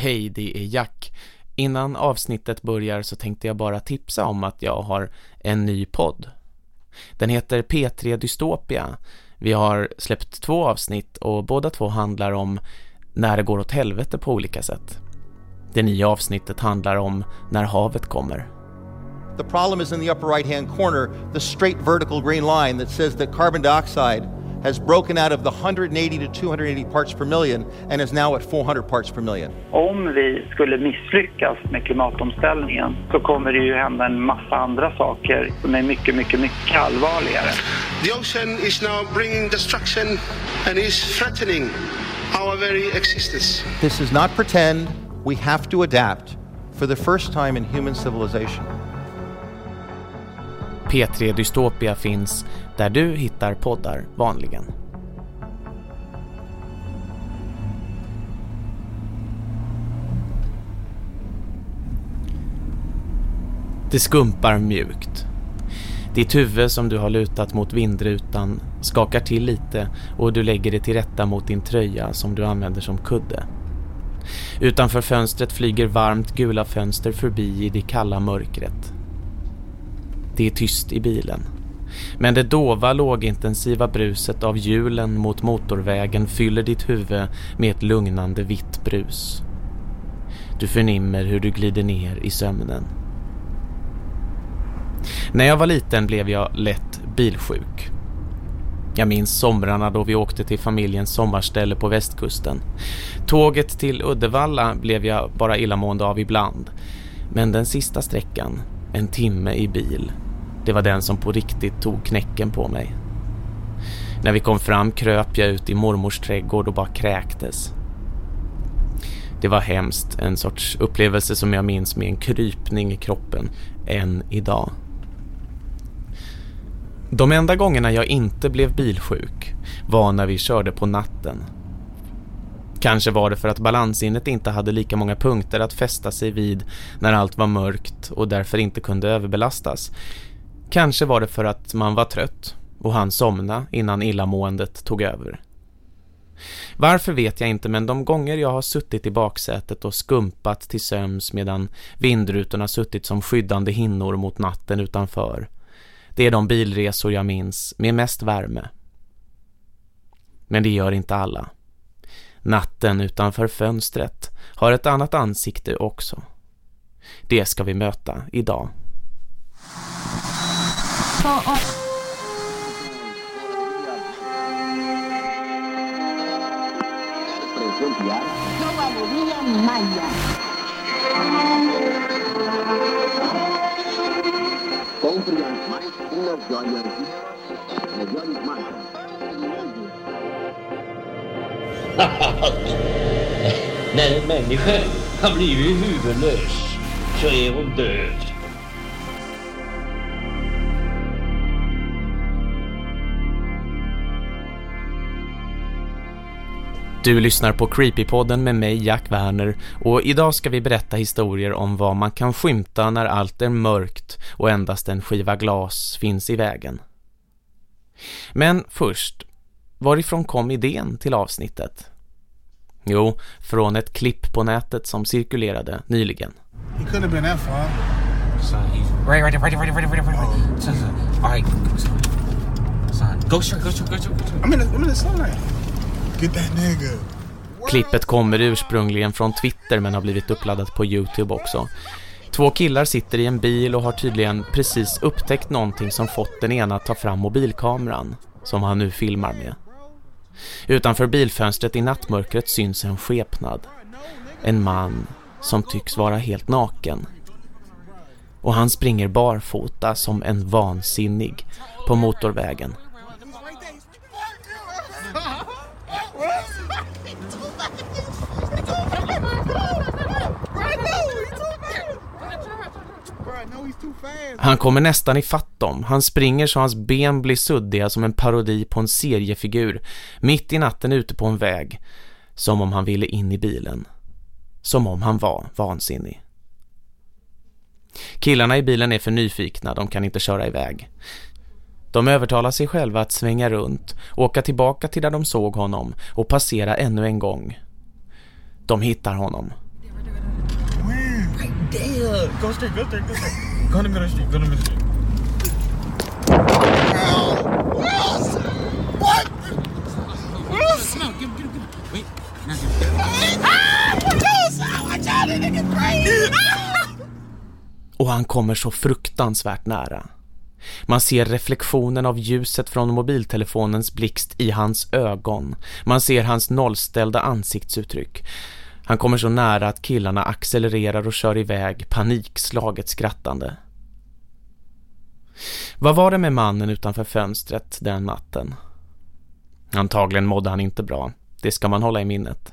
Hej, det är Jack. Innan avsnittet börjar så tänkte jag bara tipsa om att jag har en ny podd. Den heter P3 Dystopia. Vi har släppt två avsnitt och båda två handlar om när det går åt helvete på olika sätt. Det nya avsnittet handlar om när havet kommer. The problem is in the upper right hand corner, the straight vertical green line that says that carbon dioxide has broken out of the 180 to 280 parts per million and is now at 400 parts per million. Om vi skulle misslyckas med klimatomställningen så kommer det ju hända en massa andra saker som är mycket, mycket, mycket allvarligare. The ocean is now bringing destruction and is threatening our very existence. This is not pretend. We have to adapt for the first time in human civilization. P3 Dystopia finns där du hittar poddar vanligen. Det skumpar mjukt. Ditt huvud som du har lutat mot vindrutan skakar till lite och du lägger det till rätta mot din tröja som du använder som kudde. Utanför fönstret flyger varmt gula fönster förbi i det kalla mörkret. Det är tyst i bilen. Men det dova lågintensiva bruset av hjulen mot motorvägen fyller ditt huvud med ett lugnande vitt brus. Du förnimmer hur du glider ner i sömnen. När jag var liten blev jag lätt bilsjuk. Jag minns somrarna då vi åkte till familjens sommarställe på västkusten. Tåget till Uddevalla blev jag bara illamående av ibland. Men den sista sträckan, en timme i bil, det var den som på riktigt tog knäcken på mig. När vi kom fram kröp jag ut i mormors trädgård och bara kräktes. Det var hemskt, en sorts upplevelse som jag minns med en krypning i kroppen än idag. De enda gångerna jag inte blev bilsjuk var när vi körde på natten. Kanske var det för att balansinnet inte hade lika många punkter att fästa sig vid när allt var mörkt och därför inte kunde överbelastas. Kanske var det för att man var trött och han somna innan illamåendet tog över. Varför vet jag inte men de gånger jag har suttit i baksätet och skumpat till söms medan vindrutorna suttit som skyddande hinnor mot natten utanför. Det är de bilresor jag minns med mest värme. Men det gör inte alla. Natten utanför fönstret har ett annat ansikte också. Det ska vi möta idag. Maya. När en människa har blivit huvudlös så är hon död. Du lyssnar på Creepypodden med mig Jack Werner och idag ska vi berätta historier om vad man kan skymta när allt är mörkt och endast en skiva glas finns i vägen. Men först, varifrån kom idén till avsnittet? Jo, från ett klipp på nätet som cirkulerade nyligen. He couldn't have been that far. Son, he's right, right, right, right, right, right, right, right. Son, son. All right, son. Son, go straight, go straight, go straight, go straight. I'm in the, I'm in the sunlight. Get that nigga. Klippet kommer ursprungligen från Twitter men har blivit uppladdat på Youtube också. Två killar sitter i en bil och har tydligen precis upptäckt någonting som fått den ena att ta fram mobilkameran som han nu filmar med. Utanför bilfönstret i nattmörkret syns en skepnad. En man som tycks vara helt naken. Och han springer barfota som en vansinnig på motorvägen. Han kommer nästan i fatt dem. Han springer så hans ben blir suddiga som en parodi på en seriefigur. Mitt i natten ute på en väg. Som om han ville in i bilen. Som om han var vansinnig. Killarna i bilen är för nyfikna, de kan inte köra iväg. De övertalar sig själva att svänga runt, åka tillbaka till där de såg honom och passera ännu en gång. De hittar honom. Damn. Go straight, go straight, go straight. Go in the middle of the street, go in the middle of the street. Yes! What? Yes! No, give him, give him, give him. Wait. Now give him. Ah! Yes! I want y'all to nigga crazy! Och han kommer så fruktansvärt nära. Man ser reflektionen av ljuset från mobiltelefonens blixt i hans ögon. Man ser hans nollställda ansiktsuttryck. Han kommer så nära att killarna accelererar och kör iväg, panikslaget skrattande. Vad var det med mannen utanför fönstret den natten? Antagligen mådde han inte bra. Det ska man hålla i minnet.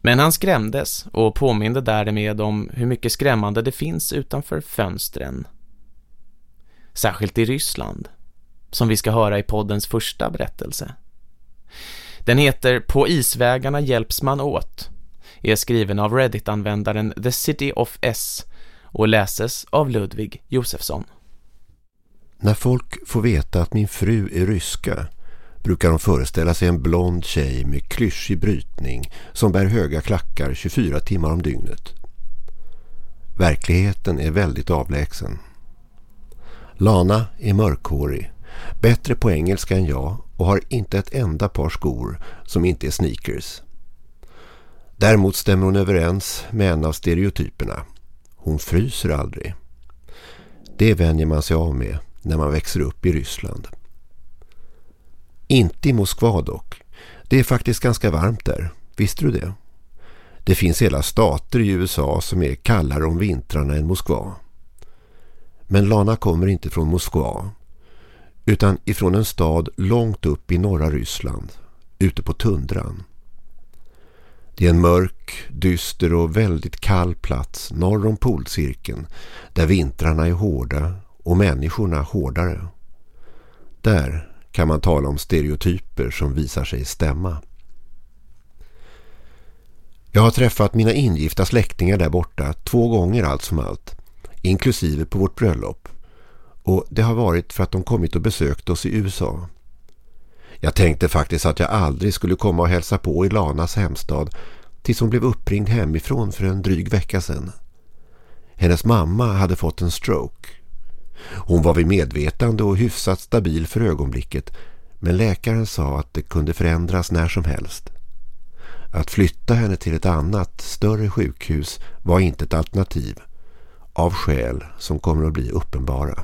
Men han skrämdes och påminde därmed om hur mycket skrämmande det finns utanför fönstren. Särskilt i Ryssland, som vi ska höra i poddens första berättelse. Den heter På isvägarna hjälps man åt, är skriven av Reddit-användaren The City of S och läses av Ludvig Josefsson. När folk får veta att min fru är ryska brukar de föreställa sig en blond tjej med klyschig brytning som bär höga klackar 24 timmar om dygnet. Verkligheten är väldigt avlägsen. Lana är mörkhårig, bättre på engelska än jag och har inte ett enda par skor som inte är sneakers. Däremot stämmer hon överens med en av stereotyperna. Hon fryser aldrig. Det vänjer man sig av med när man växer upp i Ryssland. Inte i Moskva dock. Det är faktiskt ganska varmt där. Visste du det? Det finns hela stater i USA som är kallare om vintrarna än Moskva. Men Lana kommer inte från Moskva utan ifrån en stad långt upp i norra Ryssland, ute på tundran. Det är en mörk, dyster och väldigt kall plats norr om polcirkeln där vintrarna är hårda och människorna hårdare. Där kan man tala om stereotyper som visar sig stämma. Jag har träffat mina ingifta släktingar där borta två gånger allt som allt, inklusive på vårt bröllop. Och det har varit för att de kommit och besökt oss i USA. Jag tänkte faktiskt att jag aldrig skulle komma och hälsa på i Lanas hemstad tills hon blev uppringd hemifrån för en dryg vecka sedan. Hennes mamma hade fått en stroke. Hon var vid medvetande och hyfsat stabil för ögonblicket men läkaren sa att det kunde förändras när som helst. Att flytta henne till ett annat, större sjukhus var inte ett alternativ av skäl som kommer att bli uppenbara.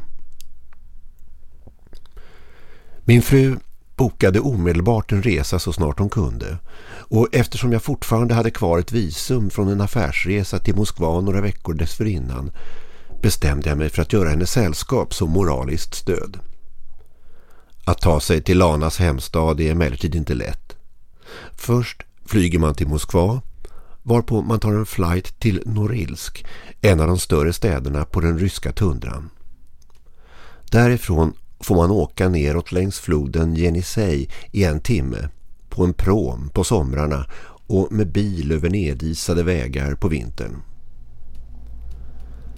Min fru bokade omedelbart en resa så snart hon kunde och eftersom jag fortfarande hade kvar ett visum från en affärsresa till Moskva några veckor dessförinnan bestämde jag mig för att göra henne sällskap som moraliskt stöd. Att ta sig till Lanas hemstad är emellertid inte lätt. Först flyger man till Moskva varpå man tar en flight till Norilsk, en av de större städerna på den ryska tundran. Därifrån får man åka neråt längs floden Jenisej i en timme på en prom på somrarna och med bil över nedisade vägar på vintern.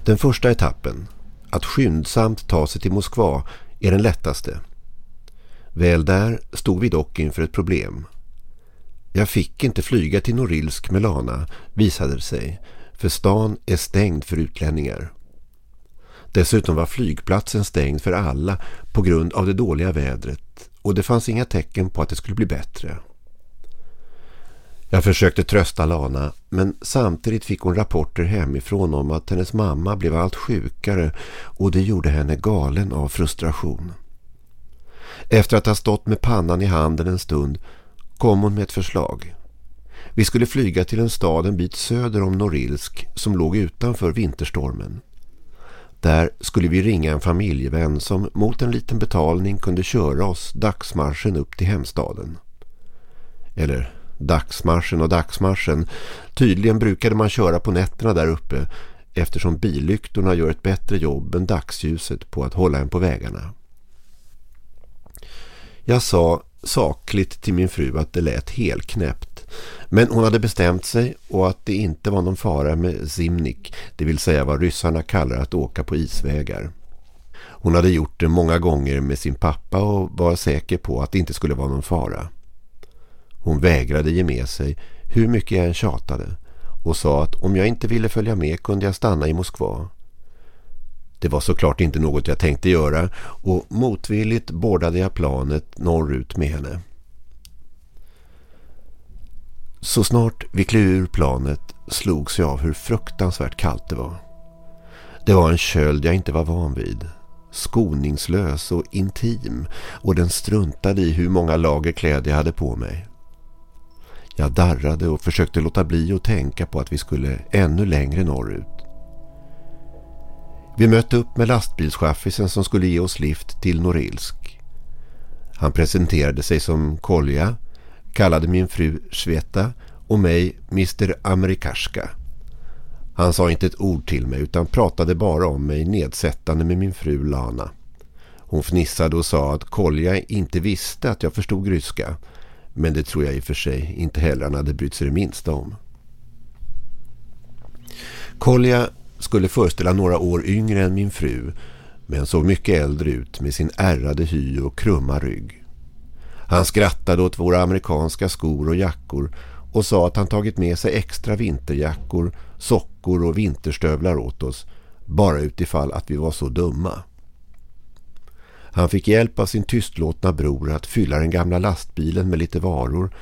Den första etappen, att skyndsamt ta sig till Moskva, är den lättaste. Väl där stod vi dock inför ett problem. Jag fick inte flyga till Norilsk med Lana, visade det sig, för stan är stängd för utlänningar. Dessutom var flygplatsen stängd för alla på grund av det dåliga vädret och det fanns inga tecken på att det skulle bli bättre. Jag försökte trösta Lana men samtidigt fick hon rapporter hemifrån om att hennes mamma blev allt sjukare och det gjorde henne galen av frustration. Efter att ha stått med pannan i handen en stund kom hon med ett förslag. Vi skulle flyga till en stad en bit söder om Norilsk som låg utanför vinterstormen. Där skulle vi ringa en familjevän som mot en liten betalning kunde köra oss dagsmarschen upp till hemstaden. Eller dagsmarschen och dagsmarschen. Tydligen brukade man köra på nätterna där uppe eftersom billyktorna gör ett bättre jobb än dagsljuset på att hålla en på vägarna. Jag sa sakligt till min fru att det lät helt knäppt. Men hon hade bestämt sig och att det inte var någon fara med Zimnik, det vill säga vad ryssarna kallar att åka på isvägar. Hon hade gjort det många gånger med sin pappa och var säker på att det inte skulle vara någon fara. Hon vägrade ge med sig hur mycket jag än tjatade och sa att om jag inte ville följa med kunde jag stanna i Moskva. Det var såklart inte något jag tänkte göra och motvilligt bordade jag planet norrut med henne. Så snart vi klev ur planet slogs jag av hur fruktansvärt kallt det var. Det var en köld jag inte var van vid. Skoningslös och intim och den struntade i hur många lager kläder jag hade på mig. Jag darrade och försökte låta bli att tänka på att vi skulle ännu längre norrut. Vi mötte upp med lastbilschaffisen som skulle ge oss lift till Norilsk. Han presenterade sig som Kolja, kallade min fru Sveta och mig Mr. Amerikaska. Han sa inte ett ord till mig utan pratade bara om mig nedsättande med min fru Lana. Hon fnissade och sa att Kolja inte visste att jag förstod ryska. Men det tror jag i och för sig inte heller han hade brytt sig det minsta om. Kolja skulle föreställa några år yngre än min fru men såg mycket äldre ut med sin ärrade hy och krumma rygg. Han skrattade åt våra amerikanska skor och jackor och sa att han tagit med sig extra vinterjackor, sockor och vinterstövlar åt oss bara utifall att vi var så dumma. Han fick hjälp av sin tystlåtna bror att fylla den gamla lastbilen med lite varor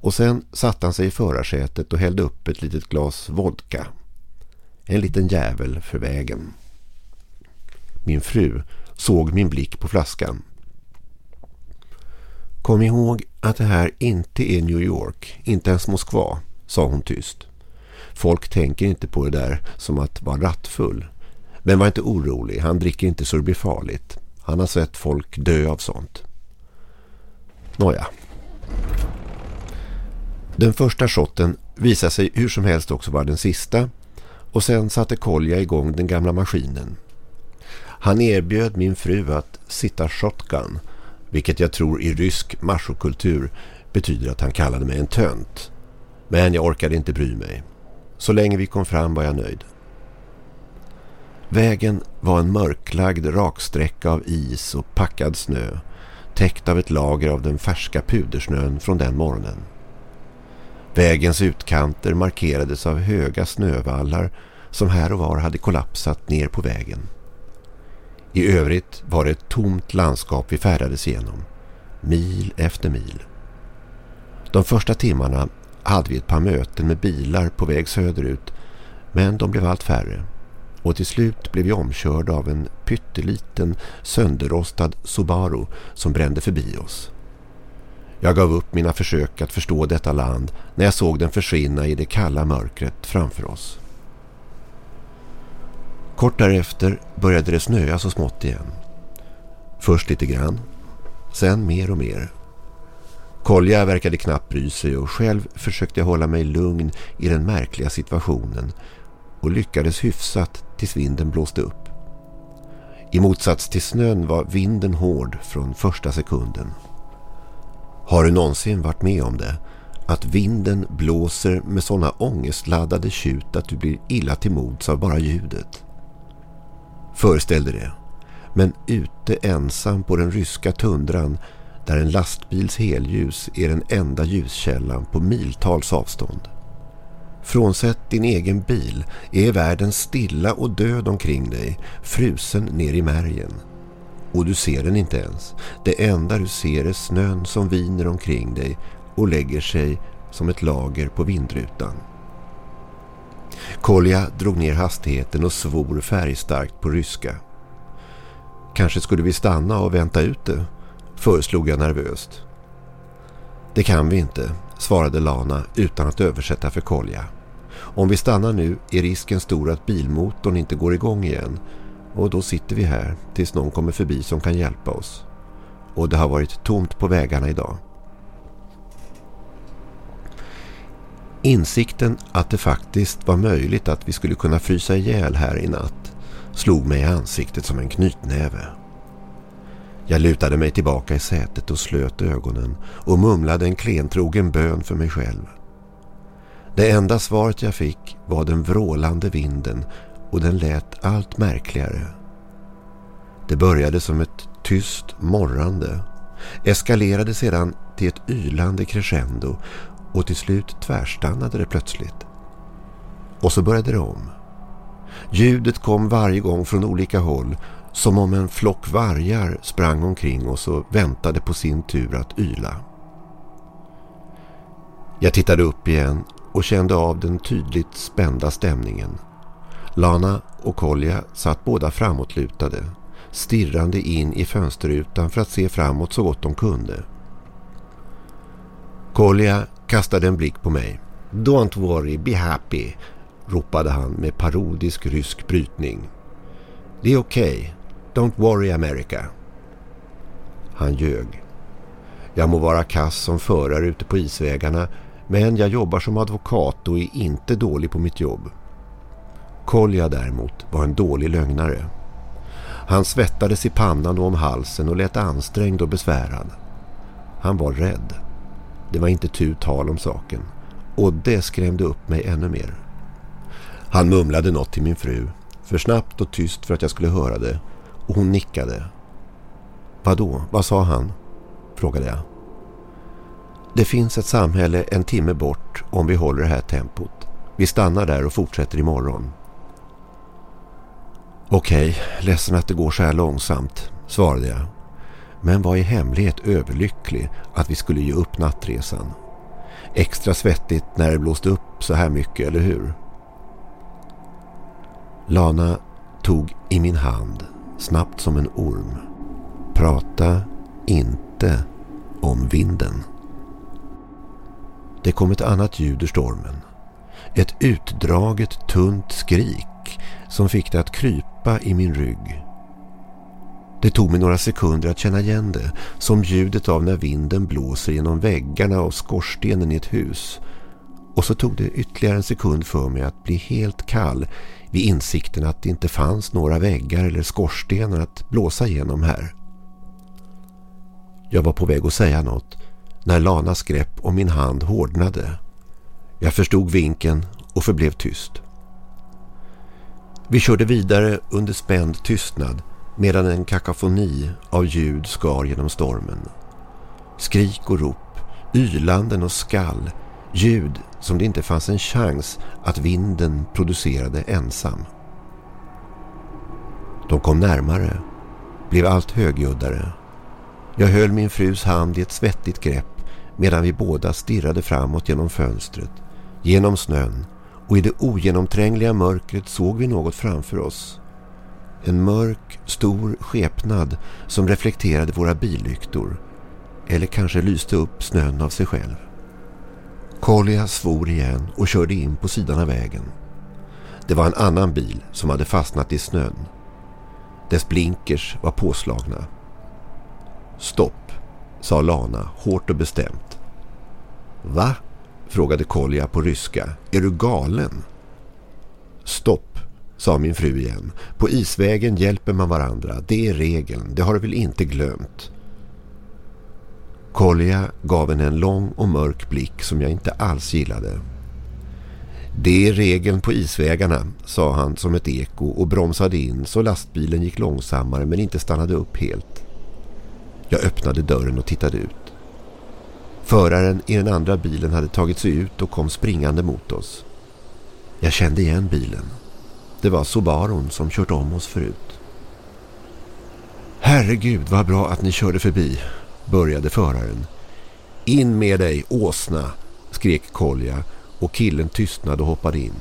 och sen satte han sig i förarsätet och hällde upp ett litet glas vodka. En liten jävel för vägen. Min fru såg min blick på flaskan. Kom ihåg att det här inte är New York, inte ens Moskva, sa hon tyst. Folk tänker inte på det där som att vara rattfull. Men var inte orolig, han dricker inte så det blir farligt. Han har sett folk dö av sånt. Nåja. Den första shotten visade sig hur som helst också vara den sista och sen satte Kolja igång den gamla maskinen. Han erbjöd min fru att sitta shotgun, vilket jag tror i rysk machokultur betyder att han kallade mig en tönt. Men jag orkade inte bry mig. Så länge vi kom fram var jag nöjd. Vägen var en mörklagd raksträcka av is och packad snö, täckt av ett lager av den färska pudersnön från den morgonen. Vägens utkanter markerades av höga snövallar som här och var hade kollapsat ner på vägen. I övrigt var det ett tomt landskap vi färdades igenom, mil efter mil. De första timmarna hade vi ett par möten med bilar på väg söderut men de blev allt färre och till slut blev vi omkörda av en pytteliten sönderrostad Subaru som brände förbi oss. Jag gav upp mina försök att förstå detta land när jag såg den försvinna i det kalla mörkret framför oss. Kort därefter började det snöa så smått igen. Först lite grann, sen mer och mer. Kolja verkade knappt bry sig och själv försökte jag hålla mig lugn i den märkliga situationen och lyckades hyfsat tills vinden blåste upp. I motsats till snön var vinden hård från första sekunden. Har du någonsin varit med om det? Att vinden blåser med sådana ångestladdade tjut att du blir illa till mods av bara ljudet. Föreställ dig det. Men ute ensam på den ryska tundran där en lastbils helljus är den enda ljuskällan på miltals avstånd. Frånsett din egen bil är världen stilla och död omkring dig, frusen ner i märgen. Och du ser den inte ens. Det enda du ser är snön som viner omkring dig och lägger sig som ett lager på vindrutan. Kolja drog ner hastigheten och svor färgstarkt på ryska. Kanske skulle vi stanna och vänta ut det, föreslog jag nervöst. Det kan vi inte, svarade Lana utan att översätta för Kolja. Om vi stannar nu är risken stor att bilmotorn inte går igång igen och då sitter vi här tills någon kommer förbi som kan hjälpa oss. Och det har varit tomt på vägarna idag. Insikten att det faktiskt var möjligt att vi skulle kunna frysa ihjäl här i natt slog mig i ansiktet som en knytnäve. Jag lutade mig tillbaka i sätet och slöt ögonen och mumlade en klentrogen bön för mig själv. Det enda svaret jag fick var den vrålande vinden och den lät allt märkligare. Det började som ett tyst morrande, eskalerade sedan till ett ylande crescendo och till slut tvärstannade det plötsligt. Och så började det om. Ljudet kom varje gång från olika håll som om en flock vargar sprang omkring oss och väntade på sin tur att yla. Jag tittade upp igen och kände av den tydligt spända stämningen. Lana och Kolja satt båda framåtlutade, stirrande in i fönsterrutan för att se framåt så gott de kunde. Kolja kastade en blick på mig. Don't worry, be happy, ropade han med parodisk rysk brytning. Det är okej. Okay. Don't worry America. Han ljög. Jag må vara kass som förare ute på isvägarna men jag jobbar som advokat och är inte dålig på mitt jobb. Kolja däremot var en dålig lögnare. Han svettades i pannan och om halsen och lät ansträngd och besvärad. Han var rädd. Det var inte tu tal om saken. Och det skrämde upp mig ännu mer. Han mumlade något till min fru. För snabbt och tyst för att jag skulle höra det. Och hon nickade. Vadå? Vad sa han? Frågade jag. Det finns ett samhälle en timme bort om vi håller det här tempot. Vi stannar där och fortsätter imorgon. Okej, ledsen att det går så här långsamt, svarade jag. Men var i hemlighet överlycklig att vi skulle ge upp nattresan. Extra svettigt när det blåste upp så här mycket, eller hur? Lana tog i min hand, snabbt som en orm. Prata inte om vinden. Det kom ett annat ljud ur stormen. Ett utdraget tunt skrik som fick det att krypa i min rygg. Det tog mig några sekunder att känna igen det, som ljudet av när vinden blåser genom väggarna och skorstenen i ett hus. Och så tog det ytterligare en sekund för mig att bli helt kall vid insikten att det inte fanns några väggar eller skorstenar att blåsa genom här. Jag var på väg att säga något när Lanas grepp om min hand hårdnade. Jag förstod vinken och förblev tyst. Vi körde vidare under spänd tystnad medan en kakafoni av ljud skar genom stormen. Skrik och rop, ylanden och skall, ljud som det inte fanns en chans att vinden producerade ensam. De kom närmare, blev allt högljuddare. Jag höll min frus hand i ett svettigt grepp medan vi båda stirrade framåt genom fönstret, genom snön och i det ogenomträngliga mörkret såg vi något framför oss. En mörk, stor skepnad som reflekterade våra billyktor eller kanske lyste upp snön av sig själv. Kolja svor igen och körde in på sidan av vägen. Det var en annan bil som hade fastnat i snön. Dess blinkers var påslagna. Stopp, sa Lana hårt och bestämt. Va? frågade Kolja på ryska. Är du galen? Stopp, sa min fru igen. På isvägen hjälper man varandra. Det är regeln. Det har du väl inte glömt? Kolja gav henne en lång och mörk blick som jag inte alls gillade. Det är regeln på isvägarna, sa han som ett eko och bromsade in så lastbilen gick långsammare men inte stannade upp helt. Jag öppnade dörren och tittade ut. Föraren i den andra bilen hade tagit sig ut och kom springande mot oss. Jag kände igen bilen. Det var Sobaron som kört om oss förut. Herregud vad bra att ni körde förbi, började föraren. In med dig, åsna, skrek Kolja och killen tystnade och hoppade in.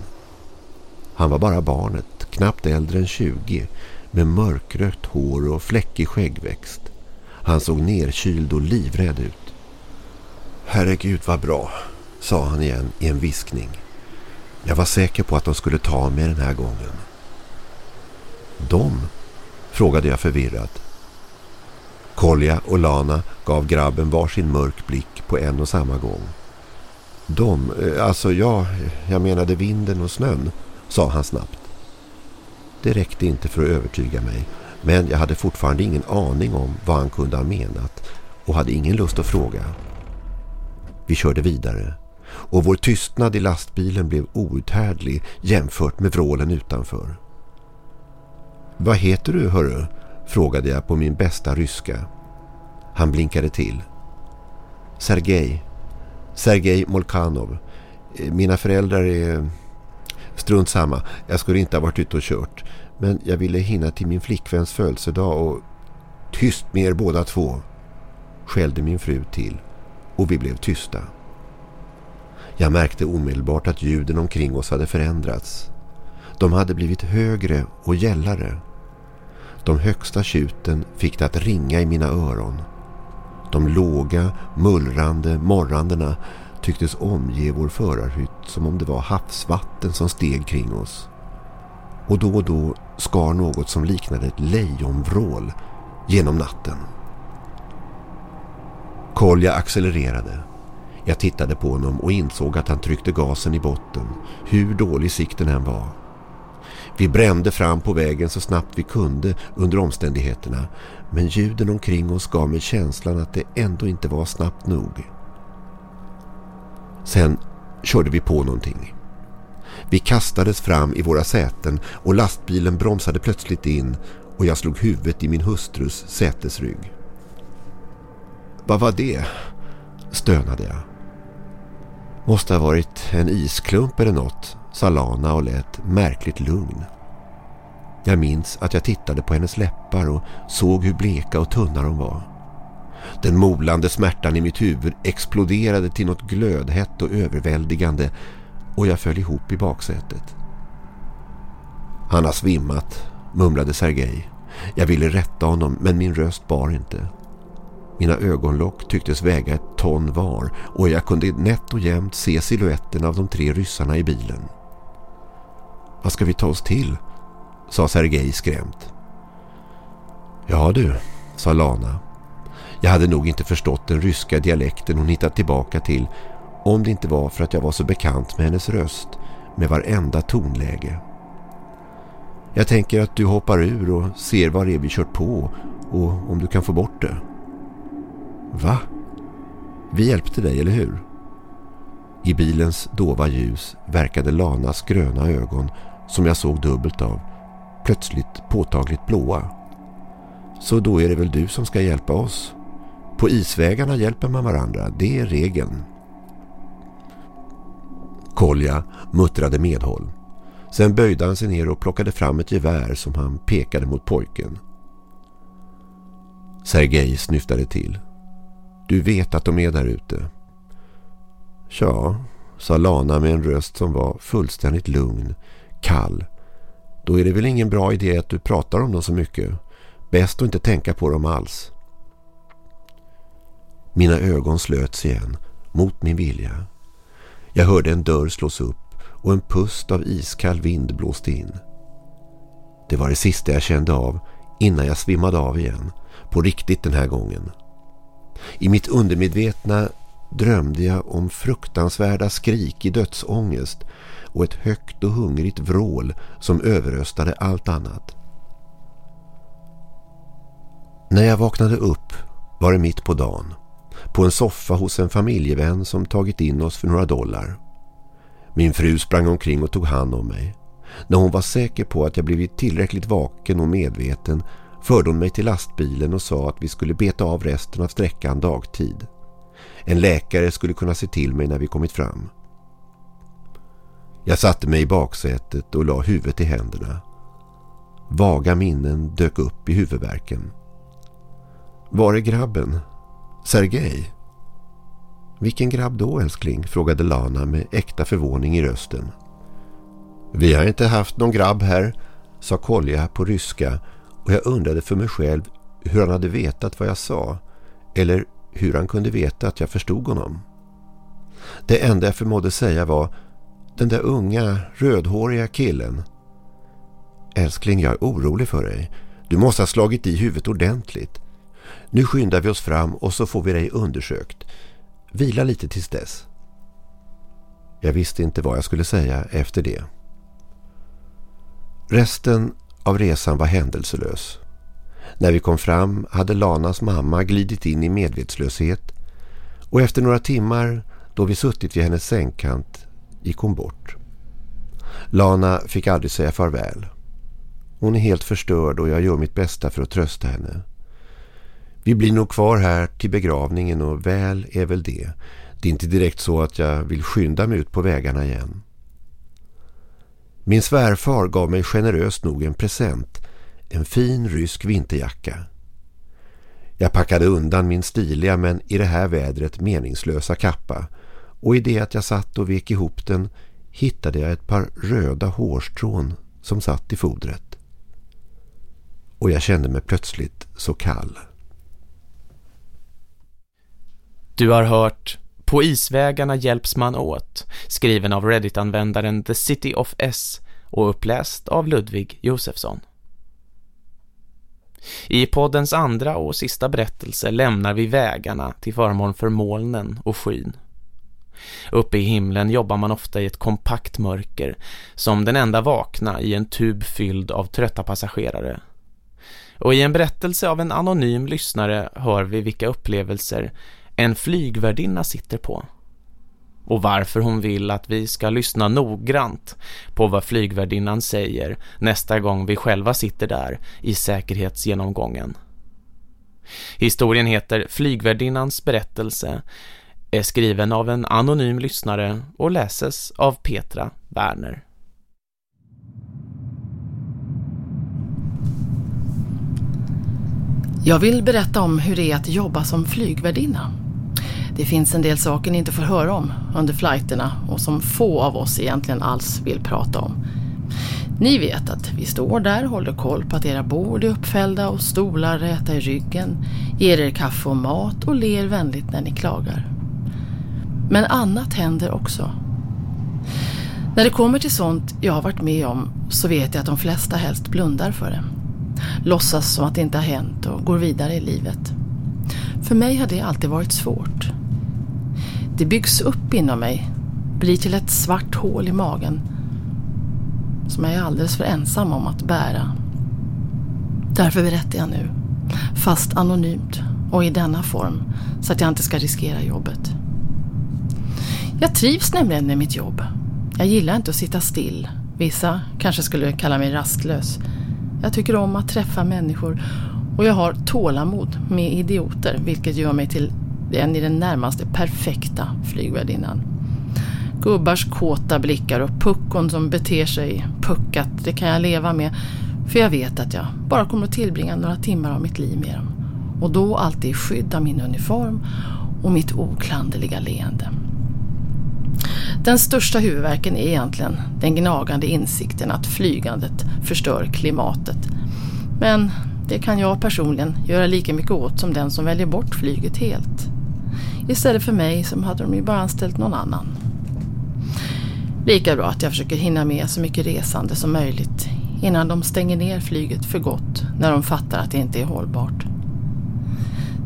Han var bara barnet, knappt äldre än 20, med mörkrött hår och fläckig skäggväxt. Han såg nerkyld och livrädd ut. Herregud vad bra, sa han igen i en viskning. Jag var säker på att de skulle ta mig den här gången. De? frågade jag förvirrat. Kolja och Lana gav grabben varsin mörk blick på en och samma gång. De, eh, alltså jag, jag menade vinden och snön, sa han snabbt. Det räckte inte för att övertyga mig, men jag hade fortfarande ingen aning om vad han kunde ha menat och hade ingen lust att fråga. Vi körde vidare och vår tystnad i lastbilen blev outhärdlig jämfört med vrålen utanför. Vad heter du, hörru? frågade jag på min bästa ryska. Han blinkade till. Sergej. Sergej Molkanov. Eh, mina föräldrar är... Strunt samma, jag skulle inte ha varit ute och kört. Men jag ville hinna till min flickväns födelsedag och... Tyst med er båda två, skällde min fru till och vi blev tysta. Jag märkte omedelbart att ljuden omkring oss hade förändrats. De hade blivit högre och gällare. De högsta tjuten fick det att ringa i mina öron. De låga, mullrande morrandena tycktes omge vår förarhytt som om det var havsvatten som steg kring oss. Och då och då skar något som liknade ett lejonvrål genom natten. Kolja accelererade. Jag tittade på honom och insåg att han tryckte gasen i botten, hur dålig sikten än var. Vi brände fram på vägen så snabbt vi kunde under omständigheterna, men ljuden omkring oss gav mig känslan att det ändå inte var snabbt nog. Sen körde vi på någonting. Vi kastades fram i våra säten och lastbilen bromsade plötsligt in och jag slog huvudet i min hustrus sätesrygg. Vad var det? stönade jag. Måste ha varit en isklump eller något, sa Lana och lät märkligt lugn. Jag minns att jag tittade på hennes läppar och såg hur bleka och tunna de var. Den molande smärtan i mitt huvud exploderade till något glödhett och överväldigande och jag föll ihop i baksätet. Han har svimmat, mumlade Sergej. Jag ville rätta honom men min röst bar inte. Mina ögonlock tycktes väga ett ton var och jag kunde nätt och jämnt se siluetten av de tre ryssarna i bilen. Vad ska vi ta oss till? sa Sergej skrämt. Ja du, sa Lana. Jag hade nog inte förstått den ryska dialekten hon hittat tillbaka till om det inte var för att jag var så bekant med hennes röst med varenda tonläge. Jag tänker att du hoppar ur och ser vad det är vi kört på och om du kan få bort det. Va? Vi hjälpte dig, eller hur? I bilens dova ljus verkade Lanas gröna ögon som jag såg dubbelt av plötsligt påtagligt blåa. Så då är det väl du som ska hjälpa oss? På isvägarna hjälper man varandra, det är regeln. Kolja muttrade medhåll. Sen böjde han sig ner och plockade fram ett gevär som han pekade mot pojken. Sergej snyftade till. Du vet att de är där ute. Ja, sa Lana med en röst som var fullständigt lugn, kall. Då är det väl ingen bra idé att du pratar om dem så mycket. Bäst att inte tänka på dem alls. Mina ögon slöts igen, mot min vilja. Jag hörde en dörr slås upp och en pust av iskall vind blåste in. Det var det sista jag kände av innan jag svimmade av igen, på riktigt den här gången. I mitt undermedvetna drömde jag om fruktansvärda skrik i dödsångest och ett högt och hungrigt vrål som överröstade allt annat. När jag vaknade upp var det mitt på dagen, på en soffa hos en familjevän som tagit in oss för några dollar. Min fru sprang omkring och tog hand om mig. När hon var säker på att jag blivit tillräckligt vaken och medveten förde hon mig till lastbilen och sa att vi skulle beta av resten av sträckan dagtid. En läkare skulle kunna se till mig när vi kommit fram. Jag satte mig i baksätet och la huvudet i händerna. Vaga minnen dök upp i huvudvärken. Var är grabben? Sergej? Vilken grabb då älskling? frågade Lana med äkta förvåning i rösten. Vi har inte haft någon grabb här, sa Kolja på ryska och jag undrade för mig själv hur han hade vetat vad jag sa eller hur han kunde veta att jag förstod honom. Det enda jag förmådde säga var den där unga, rödhåriga killen. Älskling, jag är orolig för dig. Du måste ha slagit i huvudet ordentligt. Nu skyndar vi oss fram och så får vi dig undersökt. Vila lite tills dess. Jag visste inte vad jag skulle säga efter det. Resten av resan var händelselös. När vi kom fram hade Lanas mamma glidit in i medvetslöshet och efter några timmar då vi suttit vid hennes sängkant gick hon bort. Lana fick aldrig säga farväl. Hon är helt förstörd och jag gör mitt bästa för att trösta henne. Vi blir nog kvar här till begravningen och väl är väl det. Det är inte direkt så att jag vill skynda mig ut på vägarna igen. Min svärfar gav mig generöst nog en present, en fin rysk vinterjacka. Jag packade undan min stiliga men i det här vädret meningslösa kappa och i det att jag satt och vek ihop den hittade jag ett par röda hårstrån som satt i fodret. Och jag kände mig plötsligt så kall. Du har hört på isvägarna hjälps man åt, skriven av Reddit-användaren The City of S och uppläst av Ludvig Josefsson. I poddens andra och sista berättelse lämnar vi vägarna till förmån för molnen och skyn. Uppe i himlen jobbar man ofta i ett kompakt mörker, som den enda vakna i en tub fylld av trötta passagerare. Och i en berättelse av en anonym lyssnare hör vi vilka upplevelser en flygvärdinna sitter på. Och varför hon vill att vi ska lyssna noggrant på vad flygvärdinnan säger nästa gång vi själva sitter där i säkerhetsgenomgången. Historien heter Flygvärdinnans berättelse är skriven av en anonym lyssnare och läses av Petra Werner. Jag vill berätta om hur det är att jobba som flygvärdinna. Det finns en del saker ni inte får höra om under flighterna och som få av oss egentligen alls vill prata om. Ni vet att vi står där, håller koll på att era bord är uppfällda och stolar räta i ryggen, ger er kaffe och mat och ler vänligt när ni klagar. Men annat händer också. När det kommer till sånt jag har varit med om så vet jag att de flesta helst blundar för det. Låtsas som att det inte har hänt och går vidare i livet. För mig har det alltid varit svårt. Det byggs upp inom mig, blir till ett svart hål i magen som jag är alldeles för ensam om att bära. Därför berättar jag nu, fast anonymt och i denna form så att jag inte ska riskera jobbet. Jag trivs nämligen med mitt jobb. Jag gillar inte att sitta still. Vissa kanske skulle kalla mig rastlös. Jag tycker om att träffa människor och jag har tålamod med idioter vilket gör mig till en i den närmaste perfekta flygvärdinnan. Gubbars kåta blickar och puckon som beter sig puckat, det kan jag leva med. För jag vet att jag bara kommer att tillbringa några timmar av mitt liv med dem. Och då alltid i skydd av min uniform och mitt oklanderliga leende. Den största huvudvärken är egentligen den gnagande insikten att flygandet förstör klimatet. Men det kan jag personligen göra lika mycket åt som den som väljer bort flyget helt. Istället för mig så hade de ju bara anställt någon annan. Lika bra att jag försöker hinna med så mycket resande som möjligt innan de stänger ner flyget för gott när de fattar att det inte är hållbart.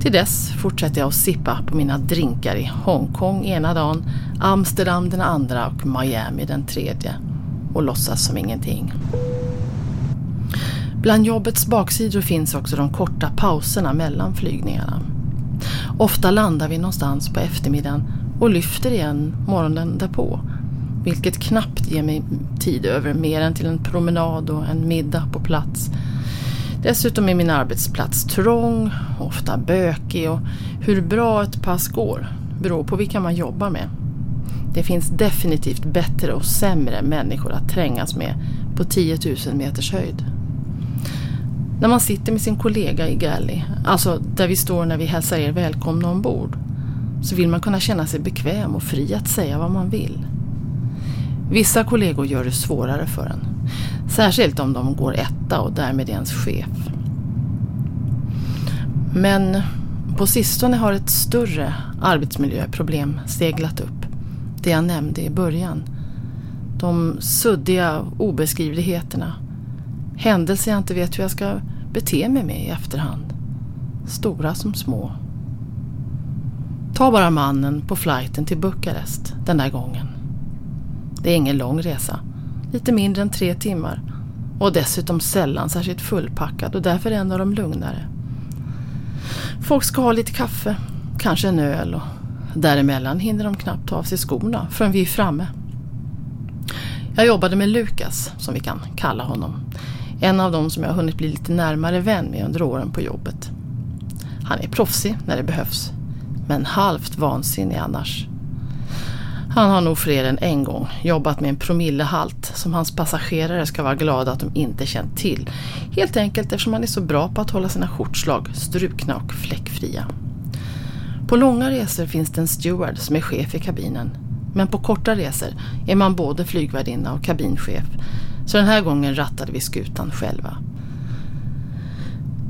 Till dess fortsätter jag att sippa på mina drinkar i Hongkong ena dagen, Amsterdam den andra och Miami den tredje och låtsas som ingenting. Bland jobbets baksidor finns också de korta pauserna mellan flygningarna. Ofta landar vi någonstans på eftermiddagen och lyfter igen morgonen därpå. Vilket knappt ger mig tid över mer än till en promenad och en middag på plats. Dessutom är min arbetsplats trång, ofta bökig och hur bra ett pass går beror på vilka man jobbar med. Det finns definitivt bättre och sämre människor att trängas med på 10 000 meters höjd. När man sitter med sin kollega i galley, alltså där vi står när vi hälsar er välkomna ombord, så vill man kunna känna sig bekväm och fri att säga vad man vill. Vissa kollegor gör det svårare för en, särskilt om de går etta och därmed ens chef. Men på sistone har ett större arbetsmiljöproblem seglat upp. Det jag nämnde i början. De suddiga obeskrivligheterna Händelser jag inte vet hur jag ska bete mig med i efterhand. Stora som små. Ta bara mannen på flighten till Bukarest den där gången. Det är ingen lång resa. Lite mindre än tre timmar. Och dessutom sällan särskilt fullpackad och därför en av de lugnare. Folk ska ha lite kaffe, kanske en öl och däremellan hinner de knappt ta av sig skorna förrän vi är framme. Jag jobbade med Lukas, som vi kan kalla honom. En av dem som jag har hunnit bli lite närmare vän med under åren på jobbet. Han är proffsig när det behövs, men halvt vansinnig annars. Han har nog fler än en gång jobbat med en promillehalt som hans passagerare ska vara glada att de inte känt till. Helt enkelt eftersom han är så bra på att hålla sina skjortslag strukna och fläckfria. På långa resor finns det en steward som är chef i kabinen. Men på korta resor är man både flygvärdinna och kabinchef. Så den här gången rattade vi skutan själva.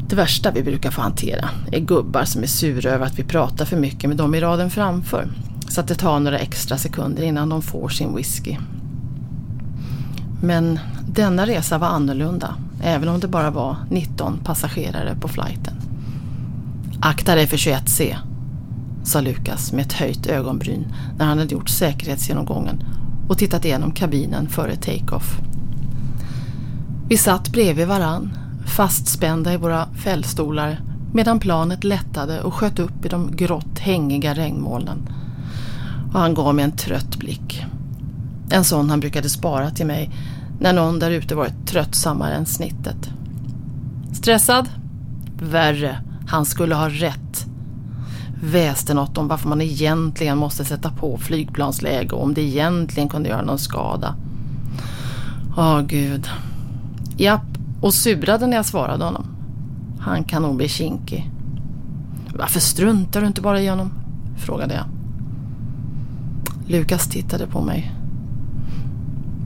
Det värsta vi brukar få hantera är gubbar som är sura över att vi pratar för mycket med dem i raden framför. Så att det tar några extra sekunder innan de får sin whisky. Men denna resa var annorlunda, även om det bara var 19 passagerare på flighten. Akta dig för 21C, sa Lukas med ett höjt ögonbryn när han hade gjort säkerhetsgenomgången och tittat igenom kabinen före take-off. Vi satt bredvid varann, fastspända i våra fällstolar medan planet lättade och sköt upp i de grått hängiga regnmolnen. Och han gav mig en trött blick. En sån han brukade spara till mig när någon där ute varit tröttsammare än snittet. Stressad? Värre. Han skulle ha rätt. Väste något om varför man egentligen måste sätta på flygplansläge och om det egentligen kunde göra någon skada. Åh gud. Japp, och surade när jag svarade honom. Han kan nog bli kinkig. Varför struntar du inte bara i honom? Frågade jag. Lukas tittade på mig.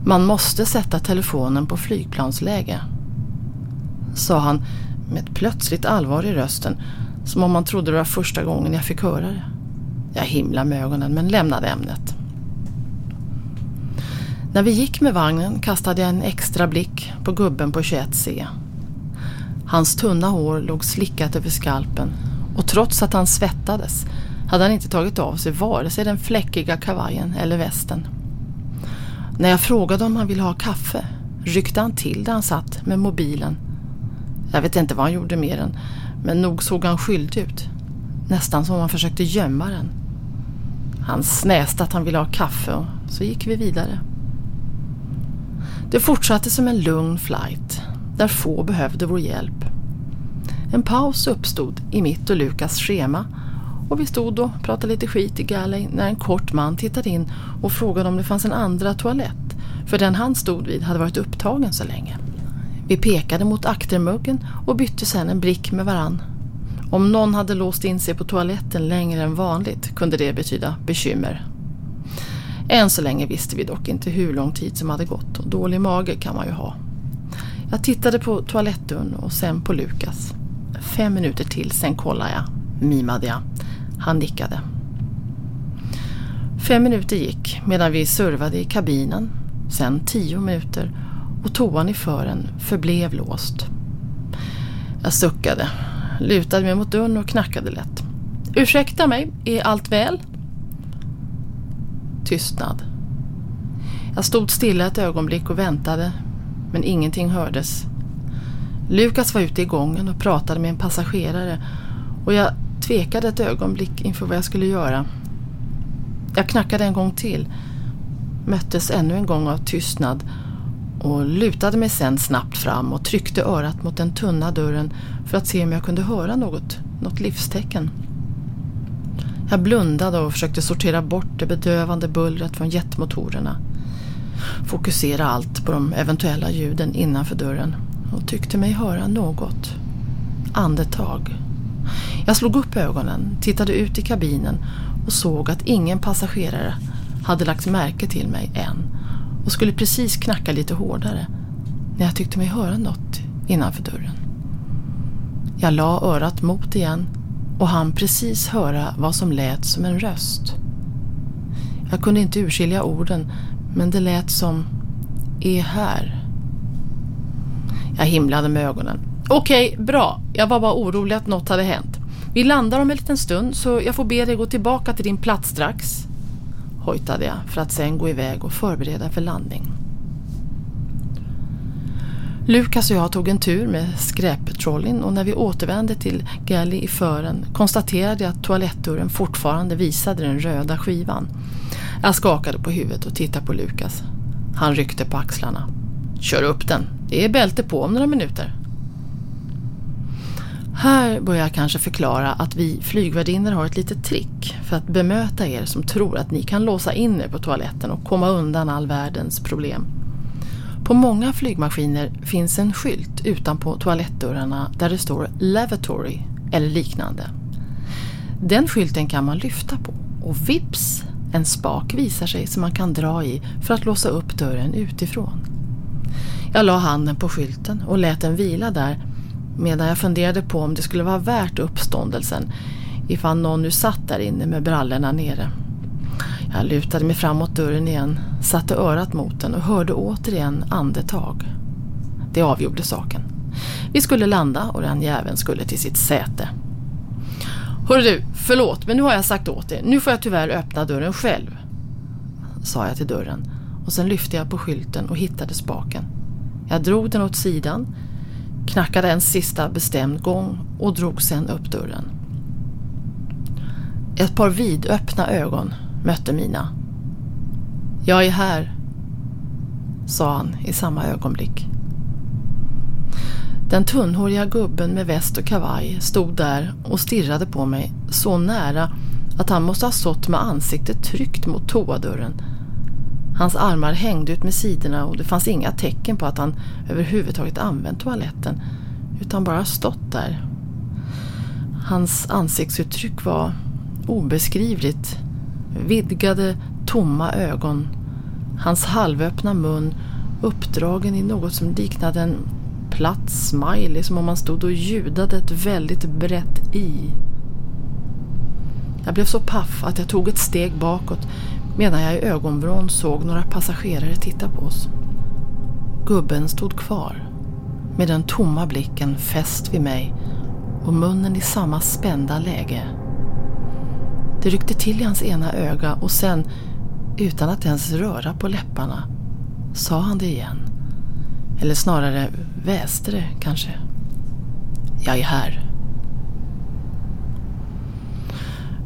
Man måste sätta telefonen på flygplansläge. Sa han med ett plötsligt allvar i rösten som om man trodde det var första gången jag fick höra det. Jag himlade med ögonen men lämnade ämnet. När vi gick med vagnen kastade jag en extra blick på gubben på 21C. Hans tunna hår låg slickat över skalpen och trots att han svettades hade han inte tagit av sig vare sig den fläckiga kavajen eller västen. När jag frågade om han ville ha kaffe ryckte han till där han satt med mobilen. Jag vet inte vad han gjorde med den men nog såg han skyldig ut. Nästan som om han försökte gömma den. Han snäste att han ville ha kaffe och så gick vi vidare. Det fortsatte som en lugn flight där få behövde vår hjälp. En paus uppstod i mitt och Lukas schema och vi stod och pratade lite skit i Galley när en kort man tittade in och frågade om det fanns en andra toalett för den han stod vid hade varit upptagen så länge. Vi pekade mot aktermuggen och bytte sedan en blick med varann. Om någon hade låst in sig på toaletten längre än vanligt kunde det betyda bekymmer. Än så länge visste vi dock inte hur lång tid som hade gått och dålig mage kan man ju ha. Jag tittade på toalettdörren och sen på Lukas. Fem minuter till, sen kollade jag. Mimade jag. Han nickade. Fem minuter gick medan vi servade i kabinen. Sen tio minuter och toan i fören förblev låst. Jag suckade, lutade mig mot dörren och knackade lätt. Ursäkta mig, är allt väl? Tystnad. Jag stod stilla ett ögonblick och väntade, men ingenting hördes. Lukas var ute i gången och pratade med en passagerare och jag tvekade ett ögonblick inför vad jag skulle göra. Jag knackade en gång till, möttes ännu en gång av tystnad och lutade mig sen snabbt fram och tryckte örat mot den tunna dörren för att se om jag kunde höra något, något livstecken. Jag blundade och försökte sortera bort det bedövande bullret från jetmotorerna. Fokusera allt på de eventuella ljuden innanför dörren och tyckte mig höra något. Andetag. Jag slog upp ögonen, tittade ut i kabinen och såg att ingen passagerare hade lagt märke till mig än och skulle precis knacka lite hårdare när jag tyckte mig höra något innanför dörren. Jag la örat mot igen och han precis höra vad som lät som en röst. Jag kunde inte urskilja orden men det lät som är här. Jag himlade med ögonen. Okej, bra. Jag var bara orolig att något hade hänt. Vi landar om en liten stund så jag får be dig gå tillbaka till din plats strax. Hojtade jag för att sen gå iväg och förbereda för landning. Lukas och jag tog en tur med skräptrollin och när vi återvände till Galley i fören konstaterade jag att toalettdörren fortfarande visade den röda skivan. Jag skakade på huvudet och tittade på Lukas. Han ryckte på axlarna. Kör upp den. Det är bälte på om några minuter. Här börjar jag kanske förklara att vi flygvärdinnor har ett litet trick för att bemöta er som tror att ni kan låsa in er på toaletten och komma undan all världens problem. På många flygmaskiner finns en skylt utanpå toalettdörrarna där det står lavatory eller liknande. Den skylten kan man lyfta på och vips, en spak visar sig som man kan dra i för att låsa upp dörren utifrån. Jag la handen på skylten och lät den vila där medan jag funderade på om det skulle vara värt uppståndelsen ifall någon nu satt där inne med brallorna nere. Jag lutade mig framåt dörren igen, satte örat mot den och hörde återigen andetag. Det avgjorde saken. Vi skulle landa och den jäveln skulle till sitt säte. Hörru du, förlåt men nu har jag sagt åt dig. Nu får jag tyvärr öppna dörren själv. Sa jag till dörren och sen lyfte jag på skylten och hittade spaken. Jag drog den åt sidan, knackade en sista bestämd gång och drog sen upp dörren. Ett par vidöppna ögon mötte mina. Jag är här, sa han i samma ögonblick. Den tunnhåriga gubben med väst och kavaj stod där och stirrade på mig så nära att han måste ha stått med ansiktet tryckt mot toadörren. Hans armar hängde ut med sidorna och det fanns inga tecken på att han överhuvudtaget använt toaletten utan bara stått där. Hans ansiktsuttryck var obeskrivligt. Vidgade, tomma ögon. Hans halvöppna mun uppdragen i något som liknade en platt smiley som om man stod och ljudade ett väldigt brett i. Jag blev så paff att jag tog ett steg bakåt medan jag i ögonvrån såg några passagerare titta på oss. Gubben stod kvar med den tomma blicken fäst vid mig och munnen i samma spända läge. Det ryckte till i hans ena öga och sen, utan att ens röra på läpparna, sa han det igen. Eller snarare väste det kanske. Jag är här.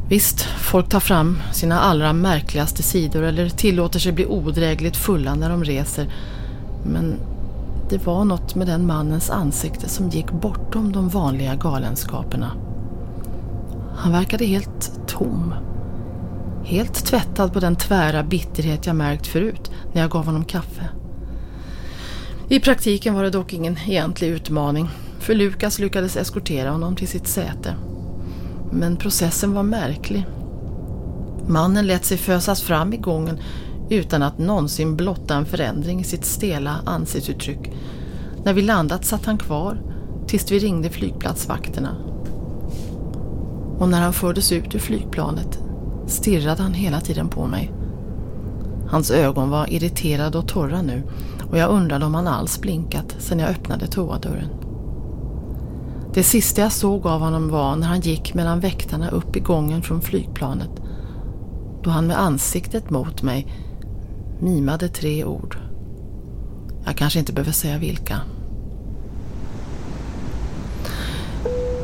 Visst, folk tar fram sina allra märkligaste sidor eller tillåter sig bli odrägligt fulla när de reser. Men det var något med den mannens ansikte som gick bortom de vanliga galenskaperna. Han verkade helt tom. Helt tvättad på den tvära bitterhet jag märkt förut när jag gav honom kaffe. I praktiken var det dock ingen egentlig utmaning för Lukas lyckades eskortera honom till sitt säte. Men processen var märklig. Mannen lät sig fösas fram i gången utan att någonsin blotta en förändring i sitt stela ansiktsuttryck. När vi landat satt han kvar tills vi ringde flygplatsvakterna. Och när han fördes ut ur flygplanet stirrade han hela tiden på mig. Hans ögon var irriterade och torra nu och jag undrade om han alls blinkat sedan jag öppnade toadörren. Det sista jag såg av honom var när han gick mellan väktarna upp i gången från flygplanet då han med ansiktet mot mig mimade tre ord. Jag kanske inte behöver säga vilka.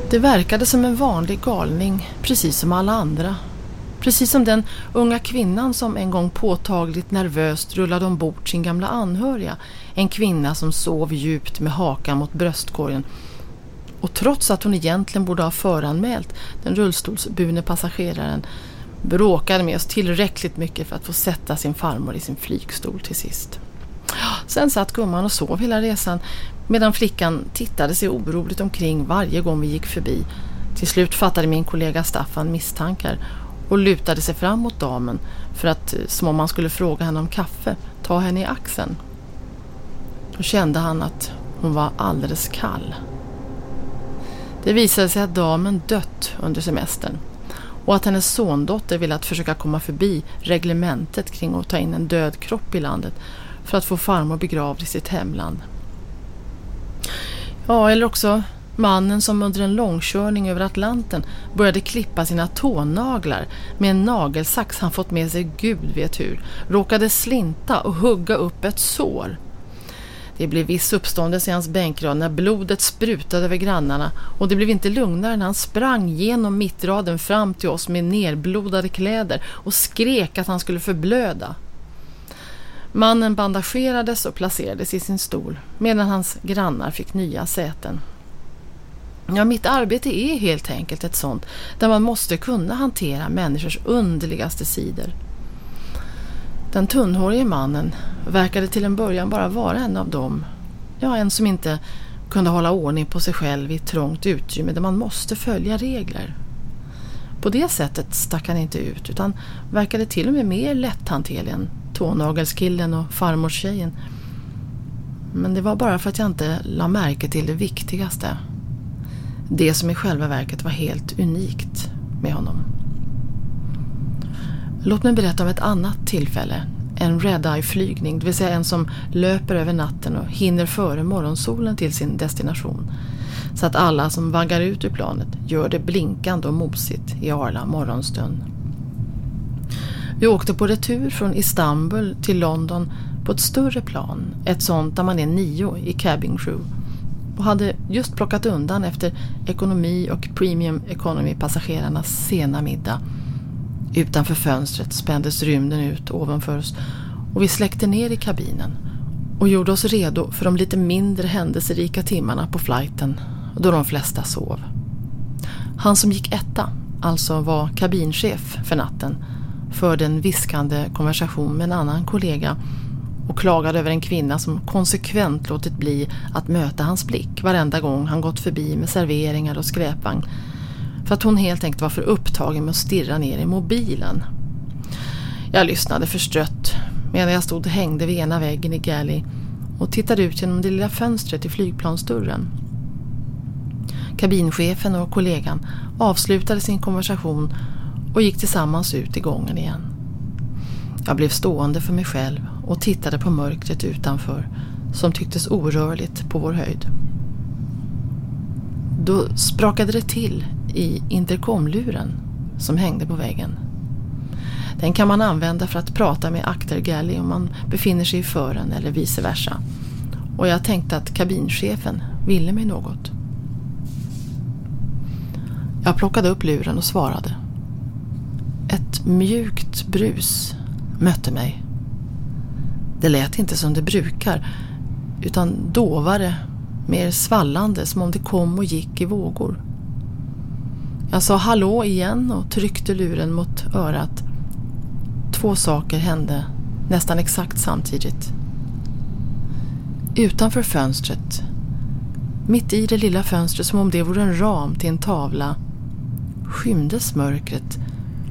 Det verkade som en vanlig galning, precis som alla andra. Precis som den unga kvinnan som en gång påtagligt nervöst rullade ombord sin gamla anhöriga. En kvinna som sov djupt med hakan mot bröstkorgen. Och trots att hon egentligen borde ha föranmält den rullstolsburne passageraren bråkade med oss tillräckligt mycket för att få sätta sin farmor i sin flygstol till sist. Sen satt gumman och sov hela resan medan flickan tittade sig oroligt omkring varje gång vi gick förbi. Till slut fattade min kollega Staffan misstankar och lutade sig fram mot damen för att, eh, som om man skulle fråga henne om kaffe, ta henne i axeln. Då kände han att hon var alldeles kall. Det visade sig att damen dött under semestern och att hennes sondotter velat försöka komma förbi reglementet kring att ta in en död kropp i landet för att få farmor begravd i sitt hemland. Ja, eller också mannen som under en långkörning över Atlanten började klippa sina tånaglar med en nagelsax han fått med sig gud vet hur, råkade slinta och hugga upp ett sår. Det blev viss uppståndelse i hans bänkrad när blodet sprutade över grannarna och det blev inte lugnare när han sprang genom mittraden fram till oss med nerblodade kläder och skrek att han skulle förblöda. Mannen bandagerades och placerades i sin stol medan hans grannar fick nya säten. Ja, mitt arbete är helt enkelt ett sånt där man måste kunna hantera människors underligaste sidor. Den tunnhårige mannen verkade till en början bara vara en av dem. Ja, en som inte kunde hålla ordning på sig själv i ett trångt utrymme där man måste följa regler. På det sättet stack han inte ut utan verkade till och med mer lätthanterlig än tånagelskillen och farmorstjejen. Men det var bara för att jag inte la märke till det viktigaste. Det som i själva verket var helt unikt med honom. Låt mig berätta om ett annat tillfälle. En red-eye-flygning, det vill säga en som löper över natten och hinner före morgonsolen till sin destination. Så att alla som vaggar ut ur planet gör det blinkande och mosigt i arla morgonstund. Vi åkte på retur från Istanbul till London på ett större plan, ett sånt där man är nio i cabin crew och hade just plockat undan efter ekonomi och premium economy passagerarnas sena middag. Utanför fönstret spändes rymden ut ovanför oss och vi släckte ner i kabinen och gjorde oss redo för de lite mindre händelserika timmarna på flighten då de flesta sov. Han som gick etta, alltså var kabinchef för natten, förde en viskande konversation med en annan kollega och klagade över en kvinna som konsekvent låtit bli att möta hans blick varenda gång han gått förbi med serveringar och skräpvagn för att hon helt enkelt var för upptagen med att stirra ner i mobilen. Jag lyssnade förstrött medan jag stod och hängde vid ena väggen i galley och tittade ut genom det lilla fönstret i flygplansdörren. Kabinchefen och kollegan avslutade sin konversation och gick tillsammans ut i gången igen. Jag blev stående för mig själv och tittade på mörkret utanför som tycktes orörligt på vår höjd. Då sprakade det till i intercomluren som hängde på väggen. Den kan man använda för att prata med aktergalley om man befinner sig i fören eller vice versa. Och jag tänkte att kabinchefen ville mig något. Jag plockade upp luren och svarade. Ett mjukt brus mötte mig. Det lät inte som det brukar utan dovare, mer svallande som om det kom och gick i vågor. Jag sa hallå igen och tryckte luren mot örat. Två saker hände nästan exakt samtidigt. Utanför fönstret, mitt i det lilla fönstret som om det vore en ram till en tavla, skymdes mörkret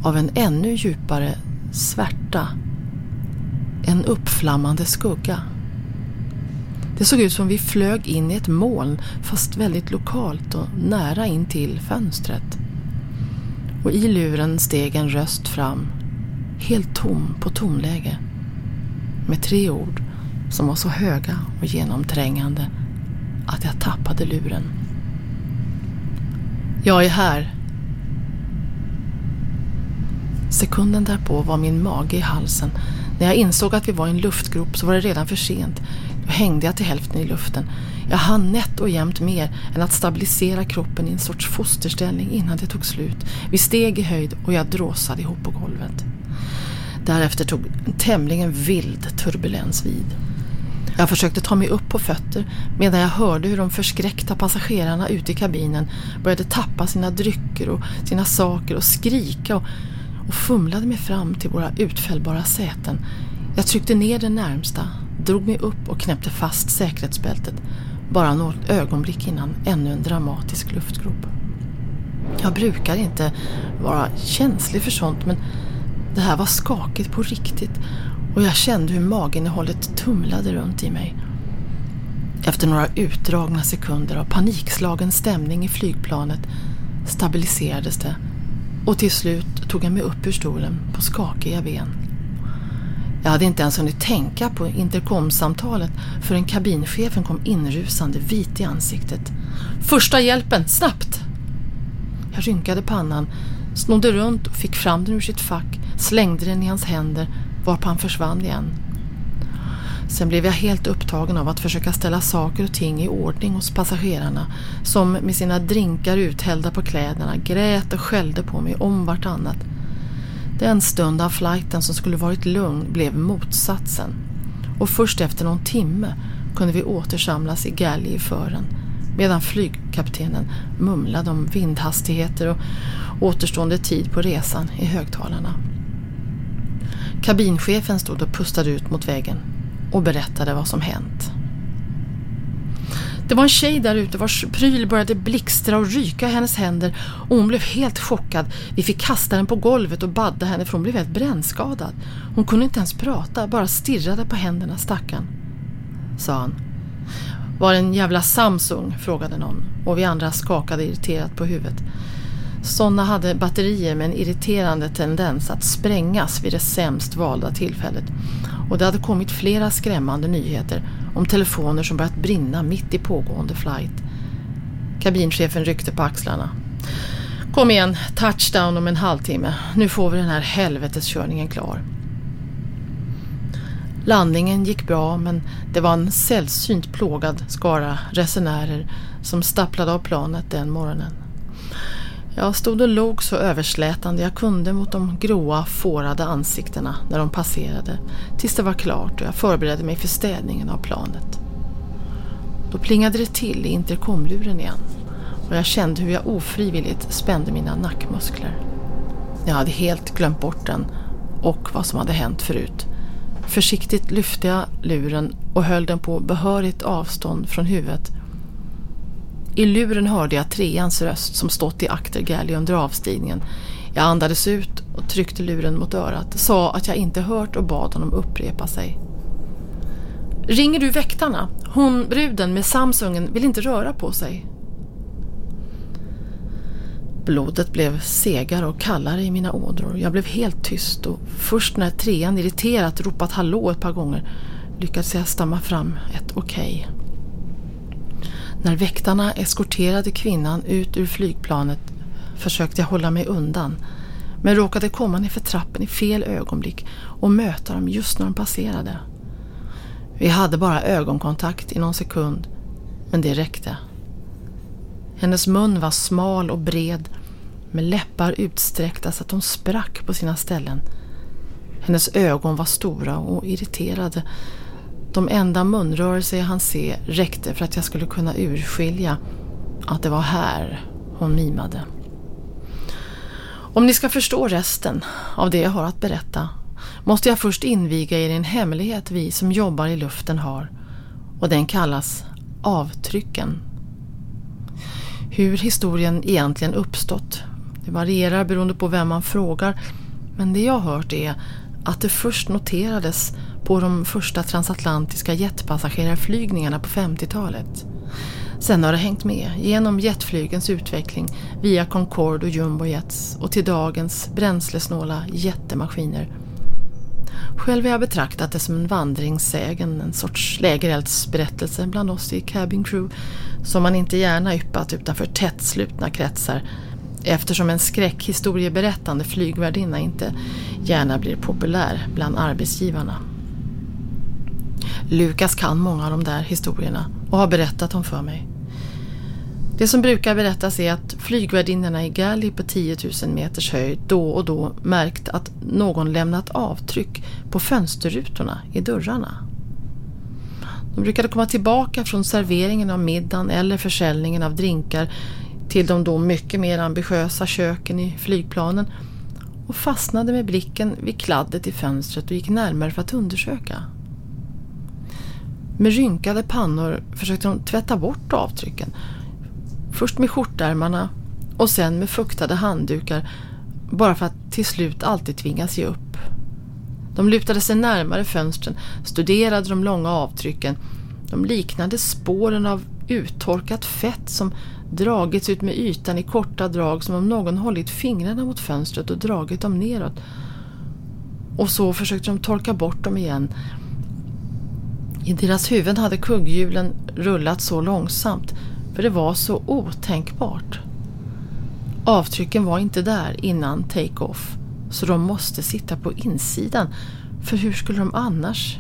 av en ännu djupare svärta. En uppflammande skugga. Det såg ut som vi flög in i ett moln fast väldigt lokalt och nära in till fönstret. Och i luren steg en röst fram, helt tom på tonläge. Med tre ord som var så höga och genomträngande att jag tappade luren. Jag är här. Sekunden därpå var min mage i halsen. När jag insåg att vi var i en luftgrop så var det redan för sent. Då hängde jag till hälften i luften. Jag hann nätt och jämnt mer än att stabilisera kroppen i en sorts fosterställning innan det tog slut. Vi steg i höjd och jag dråsade ihop på golvet. Därefter tog en tämligen vild turbulens vid. Jag försökte ta mig upp på fötter medan jag hörde hur de förskräckta passagerarna ute i kabinen började tappa sina drycker och sina saker och skrika och, och fumlade mig fram till våra utfällbara säten. Jag tryckte ner den närmsta, drog mig upp och knäppte fast säkerhetsbältet bara något ögonblick innan ännu en dramatisk luftgrop. Jag brukar inte vara känslig för sånt men det här var skakigt på riktigt och jag kände hur maginnehållet tumlade runt i mig. Efter några utdragna sekunder av panikslagen stämning i flygplanet stabiliserades det och till slut tog jag mig upp ur stolen på skakiga ben. Jag hade inte ens hunnit tänka på intercomsamtalet förrän kabinchefen kom inrusande vit i ansiktet. Första hjälpen, snabbt! Jag rynkade pannan, snodde runt och fick fram den ur sitt fack, slängde den i hans händer varpå han försvann igen. Sen blev jag helt upptagen av att försöka ställa saker och ting i ordning hos passagerarna som med sina drinkar uthällda på kläderna grät och skällde på mig om vartannat. Den stund av flighten som skulle varit lugn blev motsatsen och först efter någon timme kunde vi återsamlas i galley i fören medan flygkaptenen mumlade om vindhastigheter och återstående tid på resan i högtalarna. Kabinchefen stod och pustade ut mot väggen och berättade vad som hänt. Det var en tjej där ute vars pryl började blixtra och ryka i hennes händer och hon blev helt chockad. Vi fick kasta den på golvet och badda henne för hon blev helt brännskadad. Hon kunde inte ens prata, bara stirrade på händerna stackarn. Sa han. Var det en jävla Samsung? frågade någon och vi andra skakade irriterat på huvudet. Sådana hade batterier med en irriterande tendens att sprängas vid det sämst valda tillfället. Och det hade kommit flera skrämmande nyheter om telefoner som börjat brinna mitt i pågående flight. Kabinchefen ryckte på axlarna. Kom igen, touchdown om en halvtimme. Nu får vi den här helveteskörningen klar. Landningen gick bra men det var en sällsynt plågad skara resenärer som stapplade av planet den morgonen. Jag stod och log så överslätande jag kunde mot de gråa, fårade ansiktena när de passerade tills det var klart och jag förberedde mig för städningen av planet. Då plingade det till i intercomluren igen och jag kände hur jag ofrivilligt spände mina nackmuskler. Jag hade helt glömt bort den och vad som hade hänt förut. Försiktigt lyfte jag luren och höll den på behörigt avstånd från huvudet i luren hörde jag treans röst som stått i aktergalley under avstigningen. Jag andades ut och tryckte luren mot örat, sa att jag inte hört och bad honom upprepa sig. Ringer du väktarna? Hon, bruden med Samsungen, vill inte röra på sig. Blodet blev segare och kallare i mina ådror. Jag blev helt tyst och först när trean irriterat ropat hallå ett par gånger lyckades jag stamma fram ett okej. Okay. När väktarna eskorterade kvinnan ut ur flygplanet försökte jag hålla mig undan men råkade komma ner för trappen i fel ögonblick och möta dem just när de passerade. Vi hade bara ögonkontakt i någon sekund men det räckte. Hennes mun var smal och bred med läppar utsträckta så att de sprack på sina ställen. Hennes ögon var stora och irriterade de enda munrörelser jag hann se räckte för att jag skulle kunna urskilja att det var här hon mimade. Om ni ska förstå resten av det jag har att berätta måste jag först inviga er i en hemlighet vi som jobbar i luften har och den kallas avtrycken. Hur historien egentligen uppstått det varierar beroende på vem man frågar men det jag har hört är att det först noterades på de första transatlantiska jetpassagerarflygningarna på 50-talet. Sen har det hängt med genom jetflygens utveckling via Concorde och Jumbojets och till dagens bränslesnåla jättemaskiner. Själv har jag betraktat det som en vandringssägen, en sorts lägereldsberättelse bland oss i cabin crew som man inte gärna yppat utanför tätt slutna kretsar eftersom en skräckhistorieberättande flygvärdinna inte gärna blir populär bland arbetsgivarna. Lukas kan många av de där historierna och har berättat dem för mig. Det som brukar berättas är att flygvärdinnorna i Gali på 10 000 meters höjd då och då märkt att någon lämnat avtryck på fönsterrutorna i dörrarna. De brukade komma tillbaka från serveringen av middagen eller försäljningen av drinkar till de då mycket mer ambitiösa köken i flygplanen och fastnade med blicken vid kladdet i fönstret och gick närmare för att undersöka. Med rynkade pannor försökte de tvätta bort avtrycken. Först med skjortärmarna och sen med fuktade handdukar bara för att till slut alltid tvingas ge upp. De lutade sig närmare fönstren, studerade de långa avtrycken. De liknade spåren av uttorkat fett som dragits ut med ytan i korta drag som om någon hållit fingrarna mot fönstret och dragit dem neråt. Och så försökte de torka bort dem igen i deras huvuden hade kugghjulen rullat så långsamt för det var så otänkbart. Avtrycken var inte där innan take-off så de måste sitta på insidan för hur skulle de annars?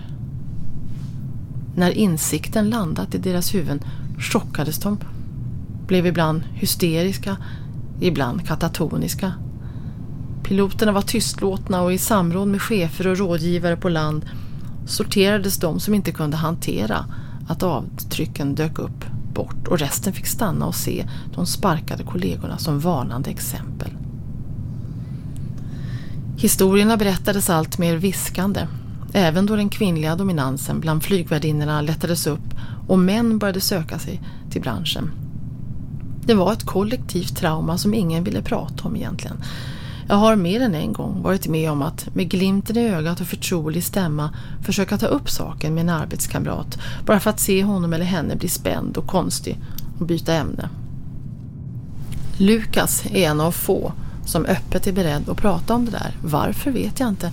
När insikten landat i deras huvuden chockades de, blev ibland hysteriska, ibland katatoniska. Piloterna var tystlåtna och i samråd med chefer och rådgivare på land sorterades de som inte kunde hantera att avtrycken dök upp bort och resten fick stanna och se de sparkade kollegorna som varnande exempel. Historierna berättades allt mer viskande, även då den kvinnliga dominansen bland flygvärdinnorna lättades upp och män började söka sig till branschen. Det var ett kollektivt trauma som ingen ville prata om egentligen. Jag har mer än en gång varit med om att med glimten i ögat och förtrolig stämma försöka ta upp saken med en arbetskamrat bara för att se honom eller henne bli spänd och konstig och byta ämne. Lukas är en av få som öppet är beredd att prata om det där. Varför vet jag inte.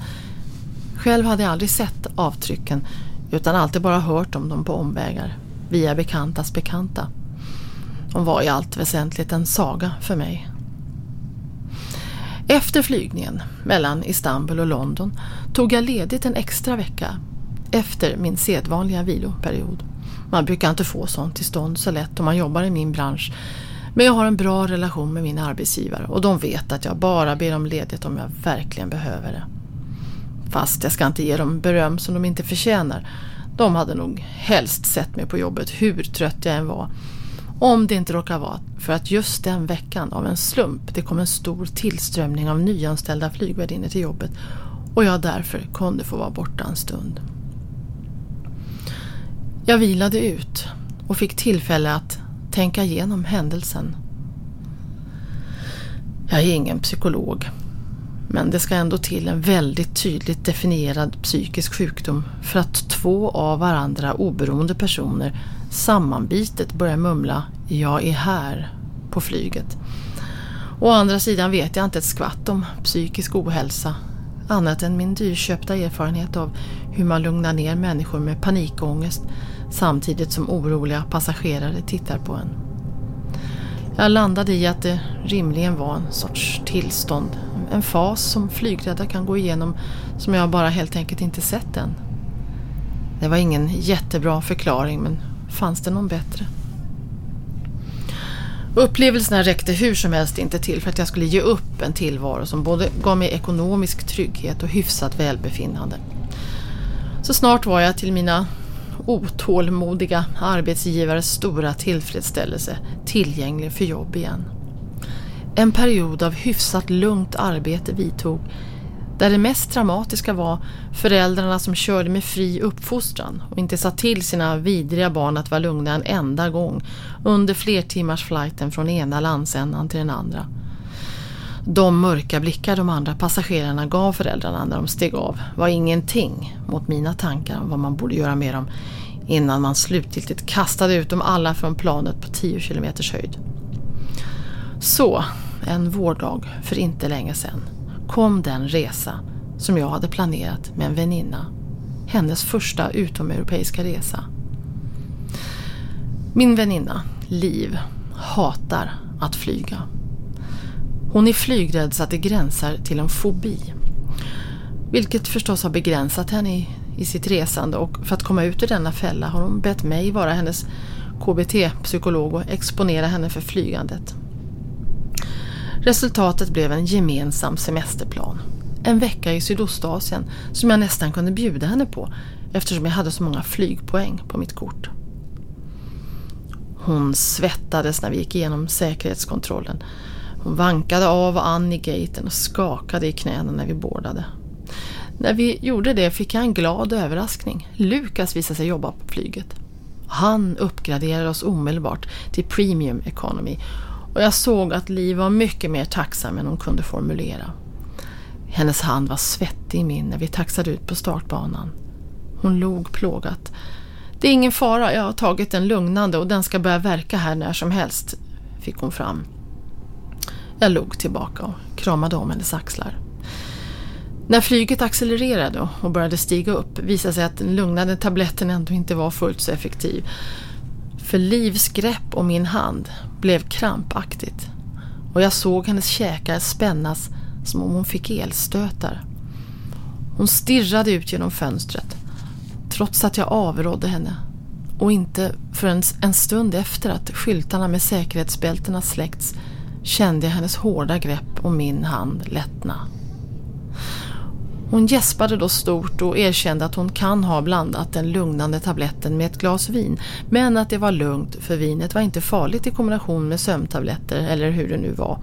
Själv hade jag aldrig sett avtrycken utan alltid bara hört om dem på omvägar via bekantas bekanta. De var i allt väsentligt en saga för mig. Efter flygningen mellan Istanbul och London tog jag ledigt en extra vecka efter min sedvanliga viloperiod. Man brukar inte få sånt till stånd så lätt om man jobbar i min bransch. Men jag har en bra relation med min arbetsgivare och de vet att jag bara ber om ledigt om jag verkligen behöver det. Fast jag ska inte ge dem beröm som de inte förtjänar. De hade nog helst sett mig på jobbet hur trött jag än var om det inte råkar vara för att just den veckan av en slump det kom en stor tillströmning av nyanställda flygvärdinnor till jobbet och jag därför kunde få vara borta en stund. Jag vilade ut och fick tillfälle att tänka igenom händelsen. Jag är ingen psykolog men det ska ändå till en väldigt tydligt definierad psykisk sjukdom för att två av varandra oberoende personer sammanbitet börjar mumla ”jag är här” på flyget. Å andra sidan vet jag inte ett skvatt om psykisk ohälsa annat än min dyrköpta erfarenhet av hur man lugnar ner människor med panikångest samtidigt som oroliga passagerare tittar på en. Jag landade i att det rimligen var en sorts tillstånd, en fas som flygrädda kan gå igenom som jag bara helt enkelt inte sett än. Det var ingen jättebra förklaring men fanns det någon bättre? Upplevelserna räckte hur som helst inte till för att jag skulle ge upp en tillvaro som både gav mig ekonomisk trygghet och hyfsat välbefinnande. Så snart var jag till mina otålmodiga arbetsgivares stora tillfredsställelse tillgänglig för jobb igen. En period av hyfsat lugnt arbete vidtog där det mest dramatiska var föräldrarna som körde med fri uppfostran och inte sa till sina vidriga barn att vara lugna en enda gång under flertimmars flighten från ena landsändan till den andra. De mörka blickar de andra passagerarna gav föräldrarna när de steg av var ingenting mot mina tankar om vad man borde göra med dem innan man slutgiltigt kastade ut dem alla från planet på 10 kilometers höjd. Så, en vårdag för inte länge sedan kom den resa som jag hade planerat med en väninna. Hennes första utomeuropeiska resa. Min väninna, Liv, hatar att flyga. Hon är flygrädd så att det gränsar till en fobi. Vilket förstås har begränsat henne i, i sitt resande och för att komma ut ur denna fälla har hon bett mig vara hennes KBT-psykolog och exponera henne för flygandet. Resultatet blev en gemensam semesterplan. En vecka i Sydostasien som jag nästan kunde bjuda henne på eftersom jag hade så många flygpoäng på mitt kort. Hon svettades när vi gick igenom säkerhetskontrollen. Hon vankade av och an i gaten och skakade i knäna när vi bordade. När vi gjorde det fick jag en glad överraskning. Lukas visade sig jobba på flyget. Han uppgraderade oss omedelbart till Premium Economy och jag såg att Liv var mycket mer tacksam än hon kunde formulera. Hennes hand var svettig i min när vi taxade ut på startbanan. Hon log plågat. Det är ingen fara, jag har tagit en lugnande och den ska börja verka här när som helst, fick hon fram. Jag log tillbaka och kramade om hennes axlar. När flyget accelererade och började stiga upp visade sig att den lugnande tabletten ändå inte var fullt så effektiv. För Livs grepp om min hand blev krampaktigt och jag såg hennes käkar spännas som om hon fick elstötar. Hon stirrade ut genom fönstret trots att jag avrådde henne och inte förrän en stund efter att skyltarna med säkerhetsbältena släckts kände jag hennes hårda grepp om min hand lättna. Hon gäspade då stort och erkände att hon kan ha blandat den lugnande tabletten med ett glas vin men att det var lugnt för vinet var inte farligt i kombination med sömntabletter eller hur det nu var.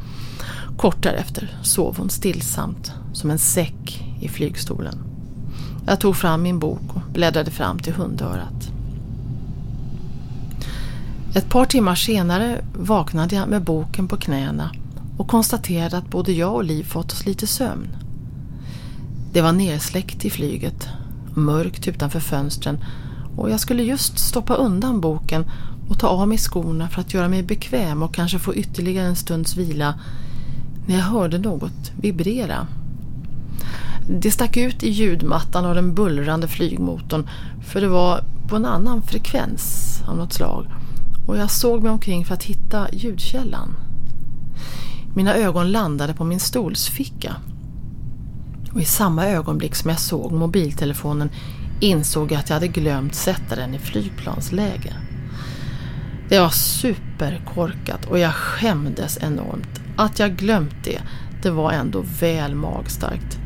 Kort därefter sov hon stillsamt som en säck i flygstolen. Jag tog fram min bok och bläddrade fram till hundörat. Ett par timmar senare vaknade jag med boken på knäna och konstaterade att både jag och Liv fått oss lite sömn. Det var nersläckt i flyget, mörkt utanför fönstren och jag skulle just stoppa undan boken och ta av mig skorna för att göra mig bekväm och kanske få ytterligare en stunds vila när jag hörde något vibrera. Det stack ut i ljudmattan av den bullrande flygmotorn för det var på en annan frekvens av något slag och jag såg mig omkring för att hitta ljudkällan. Mina ögon landade på min stolsficka och i samma ögonblick som jag såg mobiltelefonen insåg jag att jag hade glömt sätta den i flygplansläge. Det var superkorkat och jag skämdes enormt. Att jag glömt det, det var ändå väl magstarkt.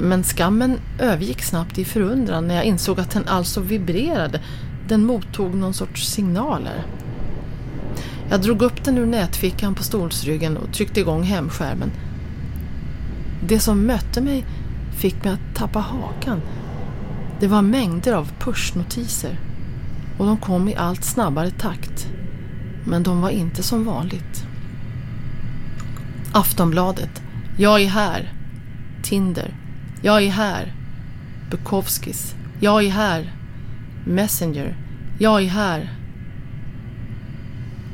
Men skammen övergick snabbt i förundran när jag insåg att den alltså vibrerade. Den mottog någon sorts signaler. Jag drog upp den ur nätfickan på stolsryggen och tryckte igång hemskärmen. Det som mötte mig fick mig att tappa hakan. Det var mängder av pushnotiser och de kom i allt snabbare takt. Men de var inte som vanligt. Aftonbladet. Jag är här. Tinder. Jag är här. Bukowskis. Jag är här. Messenger. Jag är här.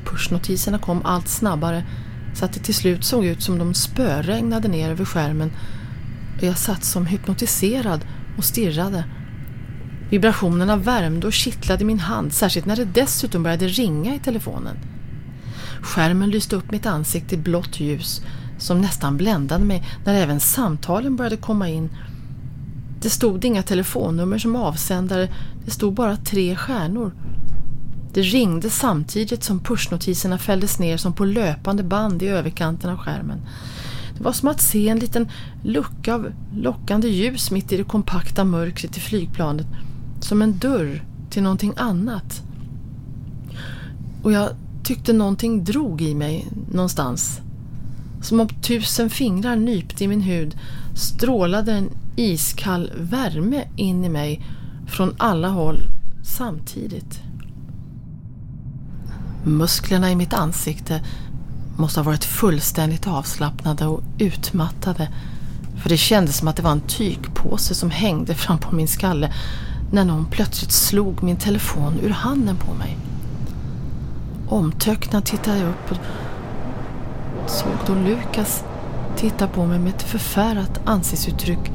Pushnotiserna kom allt snabbare så att det till slut såg ut som de spöregnade ner över skärmen och jag satt som hypnotiserad och stirrade. Vibrationerna värmde och kittlade min hand, särskilt när det dessutom började ringa i telefonen. Skärmen lyste upp mitt ansikte i blått ljus som nästan bländade mig när även samtalen började komma in. Det stod inga telefonnummer som avsändare, det stod bara tre stjärnor. Det ringde samtidigt som pushnotiserna fälldes ner som på löpande band i överkanten av skärmen. Det var som att se en liten lucka av lockande ljus mitt i det kompakta mörkret i flygplanet. Som en dörr till någonting annat. Och jag tyckte någonting drog i mig någonstans. Som om tusen fingrar nypte i min hud strålade en iskall värme in i mig från alla håll samtidigt. Musklerna i mitt ansikte måste ha varit fullständigt avslappnade och utmattade för det kändes som att det var en tygpåse som hängde fram på min skalle när någon plötsligt slog min telefon ur handen på mig. Omtöcknad tittade jag upp och såg då Lukas titta på mig med ett förfärat ansiktsuttryck.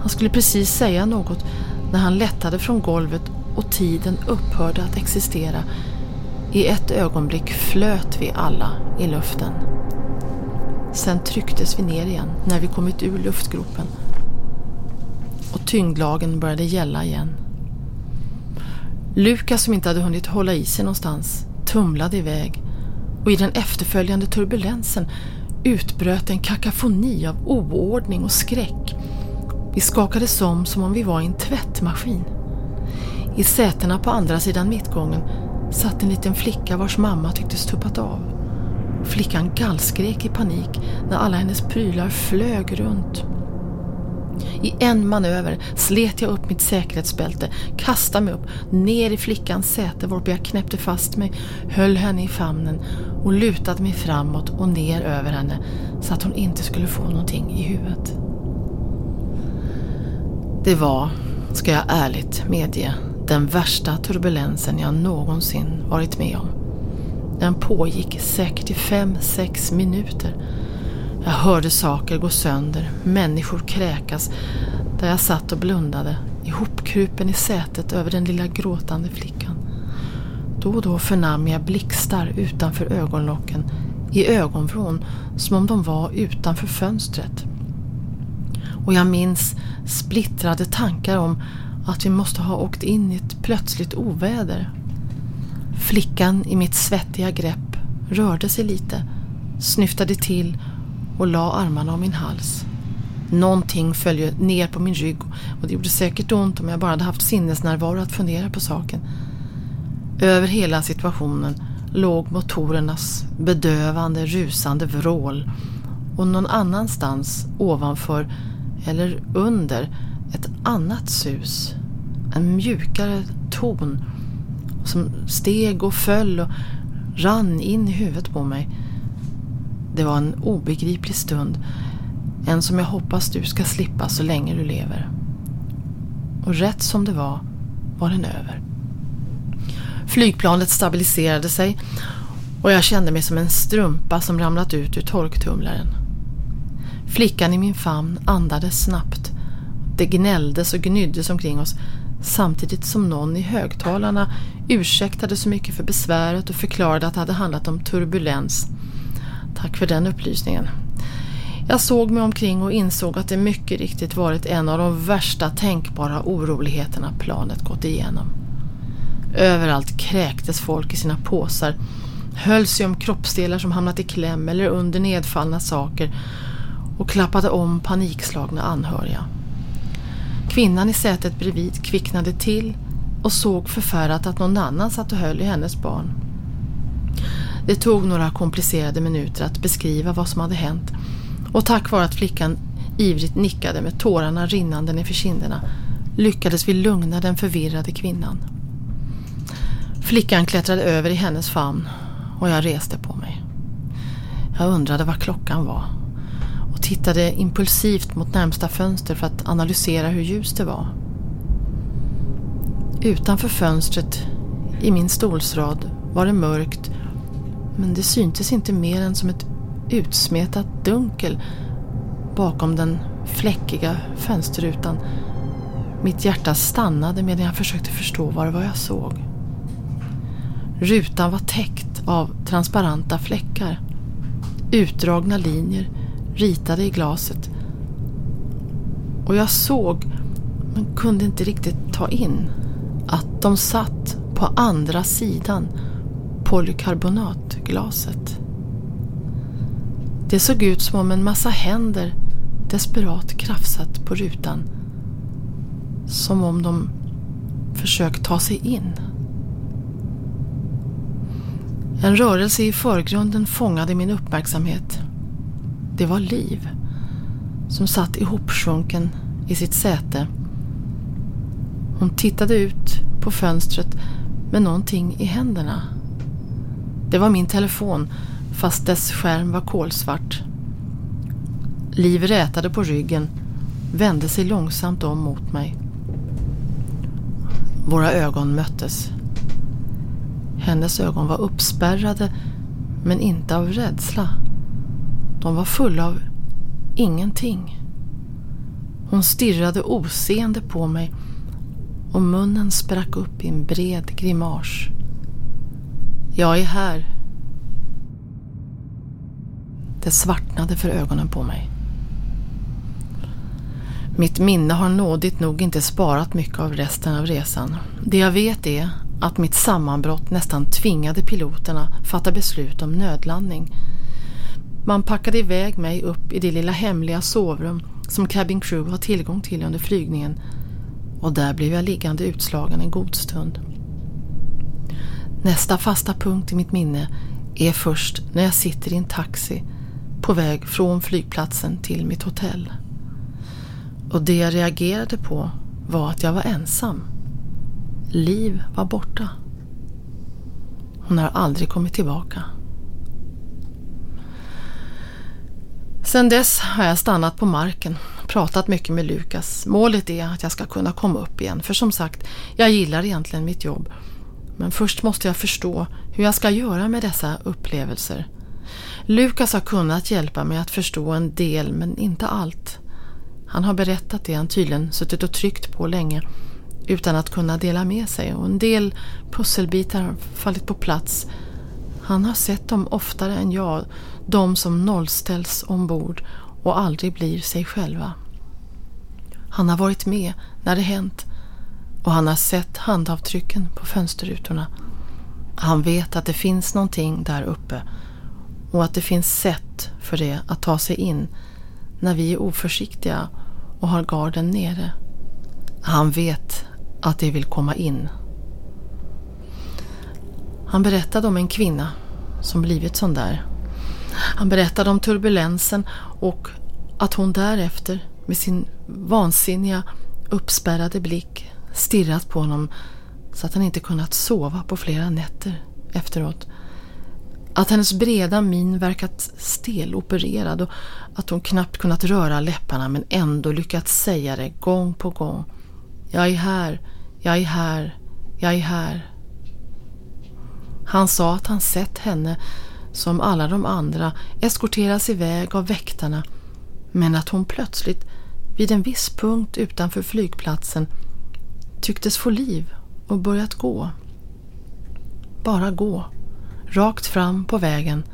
Han skulle precis säga något när han lättade från golvet och tiden upphörde att existera i ett ögonblick flöt vi alla i luften. Sen trycktes vi ner igen när vi kommit ur luftgropen. Och tyngdlagen började gälla igen. Lukas som inte hade hunnit hålla i sig någonstans tumlade iväg och i den efterföljande turbulensen utbröt en kakafoni av oordning och skräck. Vi skakades om som om vi var i en tvättmaskin. I sätena på andra sidan mittgången satt en liten flicka vars mamma tycktes tuppat av. Flickan gallskrek i panik när alla hennes prylar flög runt. I en manöver slet jag upp mitt säkerhetsbälte, kastade mig upp, ner i flickans säte varpå jag knäppte fast mig, höll henne i famnen och lutade mig framåt och ner över henne så att hon inte skulle få någonting i huvudet. Det var, ska jag ärligt medge, den värsta turbulensen jag någonsin varit med om. Den pågick säkert i fem, sex minuter. Jag hörde saker gå sönder, människor kräkas där jag satt och blundade, ihopkrupen i sätet över den lilla gråtande flickan. Då och då förnam jag blixtar utanför ögonlocken, i ögonvrån som om de var utanför fönstret. Och jag minns splittrade tankar om att vi måste ha åkt in i ett plötsligt oväder. Flickan i mitt svettiga grepp rörde sig lite, snyftade till och la armarna om min hals. Någonting föll ner på min rygg och det gjorde säkert ont om jag bara hade haft sinnesnärvaro att fundera på saken. Över hela situationen låg motorernas bedövande, rusande vrål och någon annanstans ovanför eller under ett annat sus. En mjukare ton som steg och föll och rann in i huvudet på mig. Det var en obegriplig stund. En som jag hoppas du ska slippa så länge du lever. Och rätt som det var, var den över. Flygplanet stabiliserade sig och jag kände mig som en strumpa som ramlat ut ur torktumlaren. Flickan i min famn andades snabbt. Det gnälldes och gnyddes omkring oss samtidigt som någon i högtalarna ursäktade så mycket för besväret och förklarade att det hade handlat om turbulens. Tack för den upplysningen. Jag såg mig omkring och insåg att det mycket riktigt varit en av de värsta tänkbara oroligheterna planet gått igenom. Överallt kräktes folk i sina påsar, höll sig om kroppsdelar som hamnat i kläm eller under nedfallna saker och klappade om panikslagna anhöriga. Kvinnan i sätet bredvid kvicknade till och såg förfärat att någon annan satt och höll i hennes barn. Det tog några komplicerade minuter att beskriva vad som hade hänt och tack vare att flickan ivrigt nickade med tårarna rinnande nerför kinderna lyckades vi lugna den förvirrade kvinnan. Flickan klättrade över i hennes famn och jag reste på mig. Jag undrade vad klockan var och tittade impulsivt mot närmsta fönster för att analysera hur ljust det var. Utanför fönstret i min stolsrad var det mörkt men det syntes inte mer än som ett utsmetat dunkel bakom den fläckiga fönsterrutan. Mitt hjärta stannade medan jag försökte förstå vad det var jag såg. Rutan var täckt av transparenta fläckar. Utdragna linjer ritade i glaset. Och jag såg, men kunde inte riktigt ta in, att de satt på andra sidan polykarbonatglaset. Det såg ut som om en massa händer desperat krafsat på rutan. Som om de försökt ta sig in. En rörelse i förgrunden fångade min uppmärksamhet. Det var Liv som satt ihopsjunken i sitt säte. Hon tittade ut på fönstret med någonting i händerna. Det var min telefon fast dess skärm var kolsvart. Liv rätade på ryggen, vände sig långsamt om mot mig. Våra ögon möttes. Hennes ögon var uppspärrade men inte av rädsla. De var fulla av ingenting. Hon stirrade oseende på mig och munnen sprack upp i en bred grimas. Jag är här. Det svartnade för ögonen på mig. Mitt minne har nådigt nog inte sparat mycket av resten av resan. Det jag vet är att mitt sammanbrott nästan tvingade piloterna fatta beslut om nödlandning. Man packade iväg mig upp i det lilla hemliga sovrum som cabin crew har tillgång till under flygningen och där blev jag liggande utslagen en god stund. Nästa fasta punkt i mitt minne är först när jag sitter i en taxi på väg från flygplatsen till mitt hotell. Och det jag reagerade på var att jag var ensam. Liv var borta. Hon har aldrig kommit tillbaka. Sen dess har jag stannat på marken, pratat mycket med Lukas. Målet är att jag ska kunna komma upp igen, för som sagt, jag gillar egentligen mitt jobb. Men först måste jag förstå hur jag ska göra med dessa upplevelser. Lukas har kunnat hjälpa mig att förstå en del, men inte allt. Han har berättat det han tydligen suttit och tryckt på länge utan att kunna dela med sig och en del pusselbitar har fallit på plats. Han har sett dem oftare än jag, de som nollställs ombord och aldrig blir sig själva. Han har varit med när det hänt och han har sett handavtrycken på fönsterrutorna. Han vet att det finns någonting där uppe och att det finns sätt för det att ta sig in när vi är oförsiktiga och har garden nere. Han vet att de vill komma in. Han berättade om en kvinna som blivit sån där. Han berättade om turbulensen och att hon därefter med sin vansinniga uppspärrade blick stirrat på honom så att han inte kunnat sova på flera nätter efteråt. Att hennes breda min verkat stelopererad och att hon knappt kunnat röra läpparna men ändå lyckats säga det gång på gång. Jag är här, jag är här, jag är här. Han sa att han sett henne, som alla de andra, eskorteras iväg av väktarna men att hon plötsligt vid en viss punkt utanför flygplatsen tycktes få liv och börjat gå. Bara gå. Rakt fram på vägen.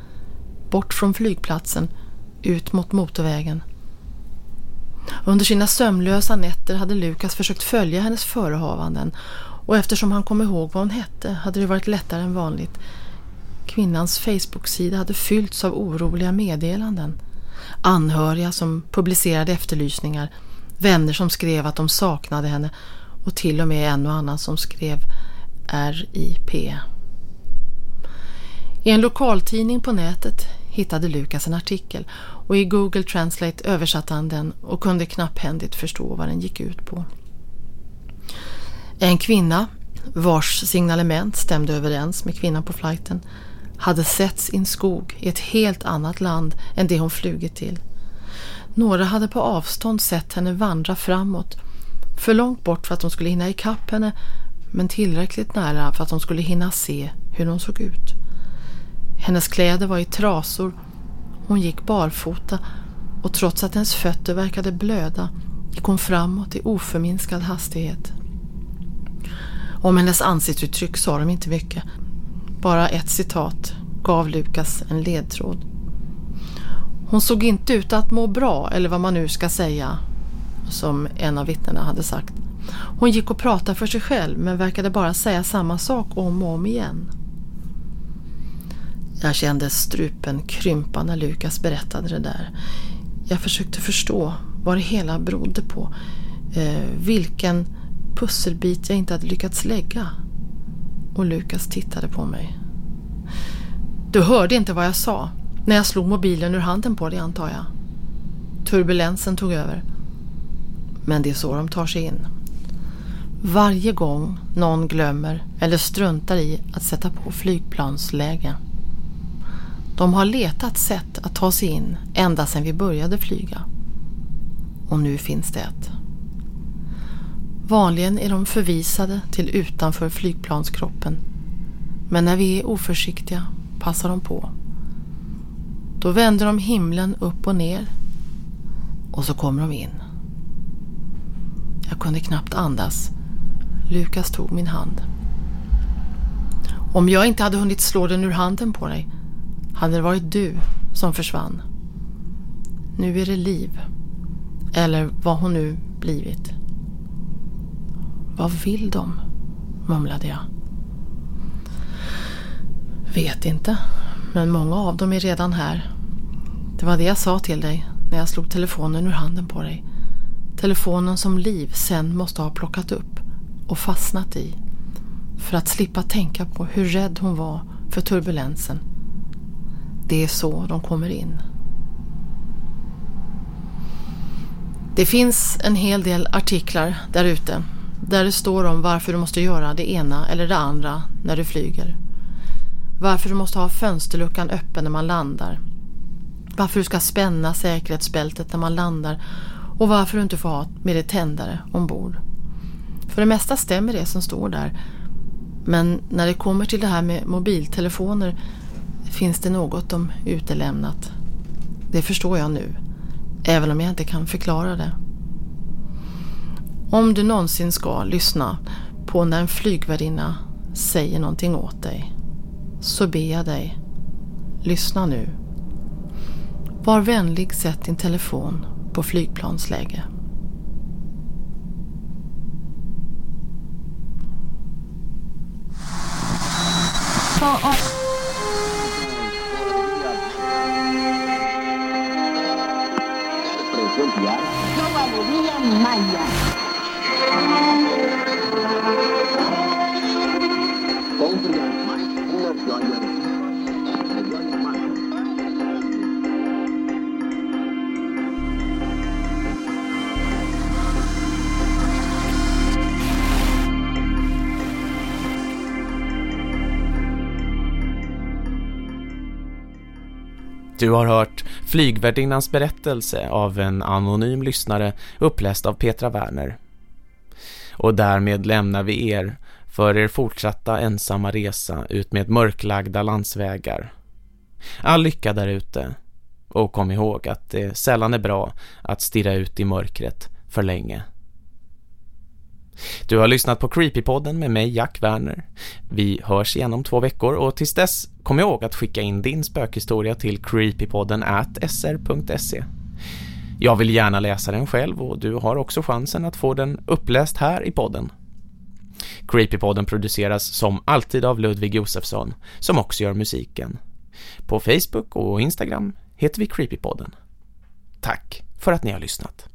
Bort från flygplatsen. Ut mot motorvägen. Under sina sömnlösa nätter hade Lukas försökt följa hennes förehavanden och eftersom han kom ihåg vad hon hette hade det varit lättare än vanligt. Kvinnans Facebook-sida hade fyllts av oroliga meddelanden. Anhöriga som publicerade efterlysningar, vänner som skrev att de saknade henne och till och med en och annan som skrev RIP. I en lokaltidning på nätet hittade Lukas en artikel och i Google Translate översatte han den och kunde knapphändigt förstå vad den gick ut på. En kvinna, vars signalement stämde överens med kvinnan på flighten, hade setts i en skog i ett helt annat land än det hon flugit till. Några hade på avstånd sett henne vandra framåt, för långt bort för att de skulle hinna ikapp henne men tillräckligt nära för att de skulle hinna se hur hon såg ut. Hennes kläder var i trasor, hon gick barfota och trots att hennes fötter verkade blöda gick hon framåt i oförminskad hastighet. Om hennes ansiktsuttryck sa de inte mycket. Bara ett citat gav Lukas en ledtråd. Hon såg inte ut att må bra, eller vad man nu ska säga, som en av vittnena hade sagt. Hon gick och pratade för sig själv men verkade bara säga samma sak om och om igen. Jag kände strupen krympa när Lukas berättade det där. Jag försökte förstå vad det hela berodde på. Eh, vilken pusselbit jag inte hade lyckats lägga. Och Lukas tittade på mig. Du hörde inte vad jag sa när jag slog mobilen ur handen på dig antar jag. Turbulensen tog över. Men det är så de tar sig in. Varje gång någon glömmer eller struntar i att sätta på flygplansläge. De har letat sätt att ta sig in ända sedan vi började flyga. Och nu finns det ett. Vanligen är de förvisade till utanför flygplanskroppen. Men när vi är oförsiktiga passar de på. Då vänder de himlen upp och ner och så kommer de in. Jag kunde knappt andas. Lukas tog min hand. Om jag inte hade hunnit slå den ur handen på dig hade det varit du som försvann. Nu är det Liv. Eller vad hon nu blivit. Vad vill de? mumlade jag. Vet inte, men många av dem är redan här. Det var det jag sa till dig när jag slog telefonen ur handen på dig. Telefonen som Liv sen måste ha plockat upp och fastnat i. För att slippa tänka på hur rädd hon var för turbulensen. Det är så de kommer in. Det finns en hel del artiklar där ute där det står om varför du måste göra det ena eller det andra när du flyger. Varför du måste ha fönsterluckan öppen när man landar. Varför du ska spänna säkerhetsbältet när man landar och varför du inte får ha med dig tändare ombord. För det mesta stämmer det som står där. Men när det kommer till det här med mobiltelefoner finns det något de utelämnat. Det förstår jag nu, även om jag inte kan förklara det. Om du någonsin ska lyssna på när en flygvärdinna säger någonting åt dig så ber jag dig, lyssna nu. Var vänlig sätt din telefon på flygplansläge. Maya. Du har hört Flygvärdinnans berättelse av en anonym lyssnare uppläst av Petra Werner. Och därmed lämnar vi er för er fortsatta ensamma resa ut med mörklagda landsvägar. All lycka där ute. Och kom ihåg att det sällan är bra att stirra ut i mörkret för länge. Du har lyssnat på Creepypodden med mig Jack Werner. Vi hörs igen om två veckor och tills dess kom ihåg att skicka in din spökhistoria till creepypodden at sr.se. Jag vill gärna läsa den själv och du har också chansen att få den uppläst här i podden. Creepypodden produceras som alltid av Ludvig Josefsson som också gör musiken. På Facebook och Instagram heter vi Creepypodden. Tack för att ni har lyssnat.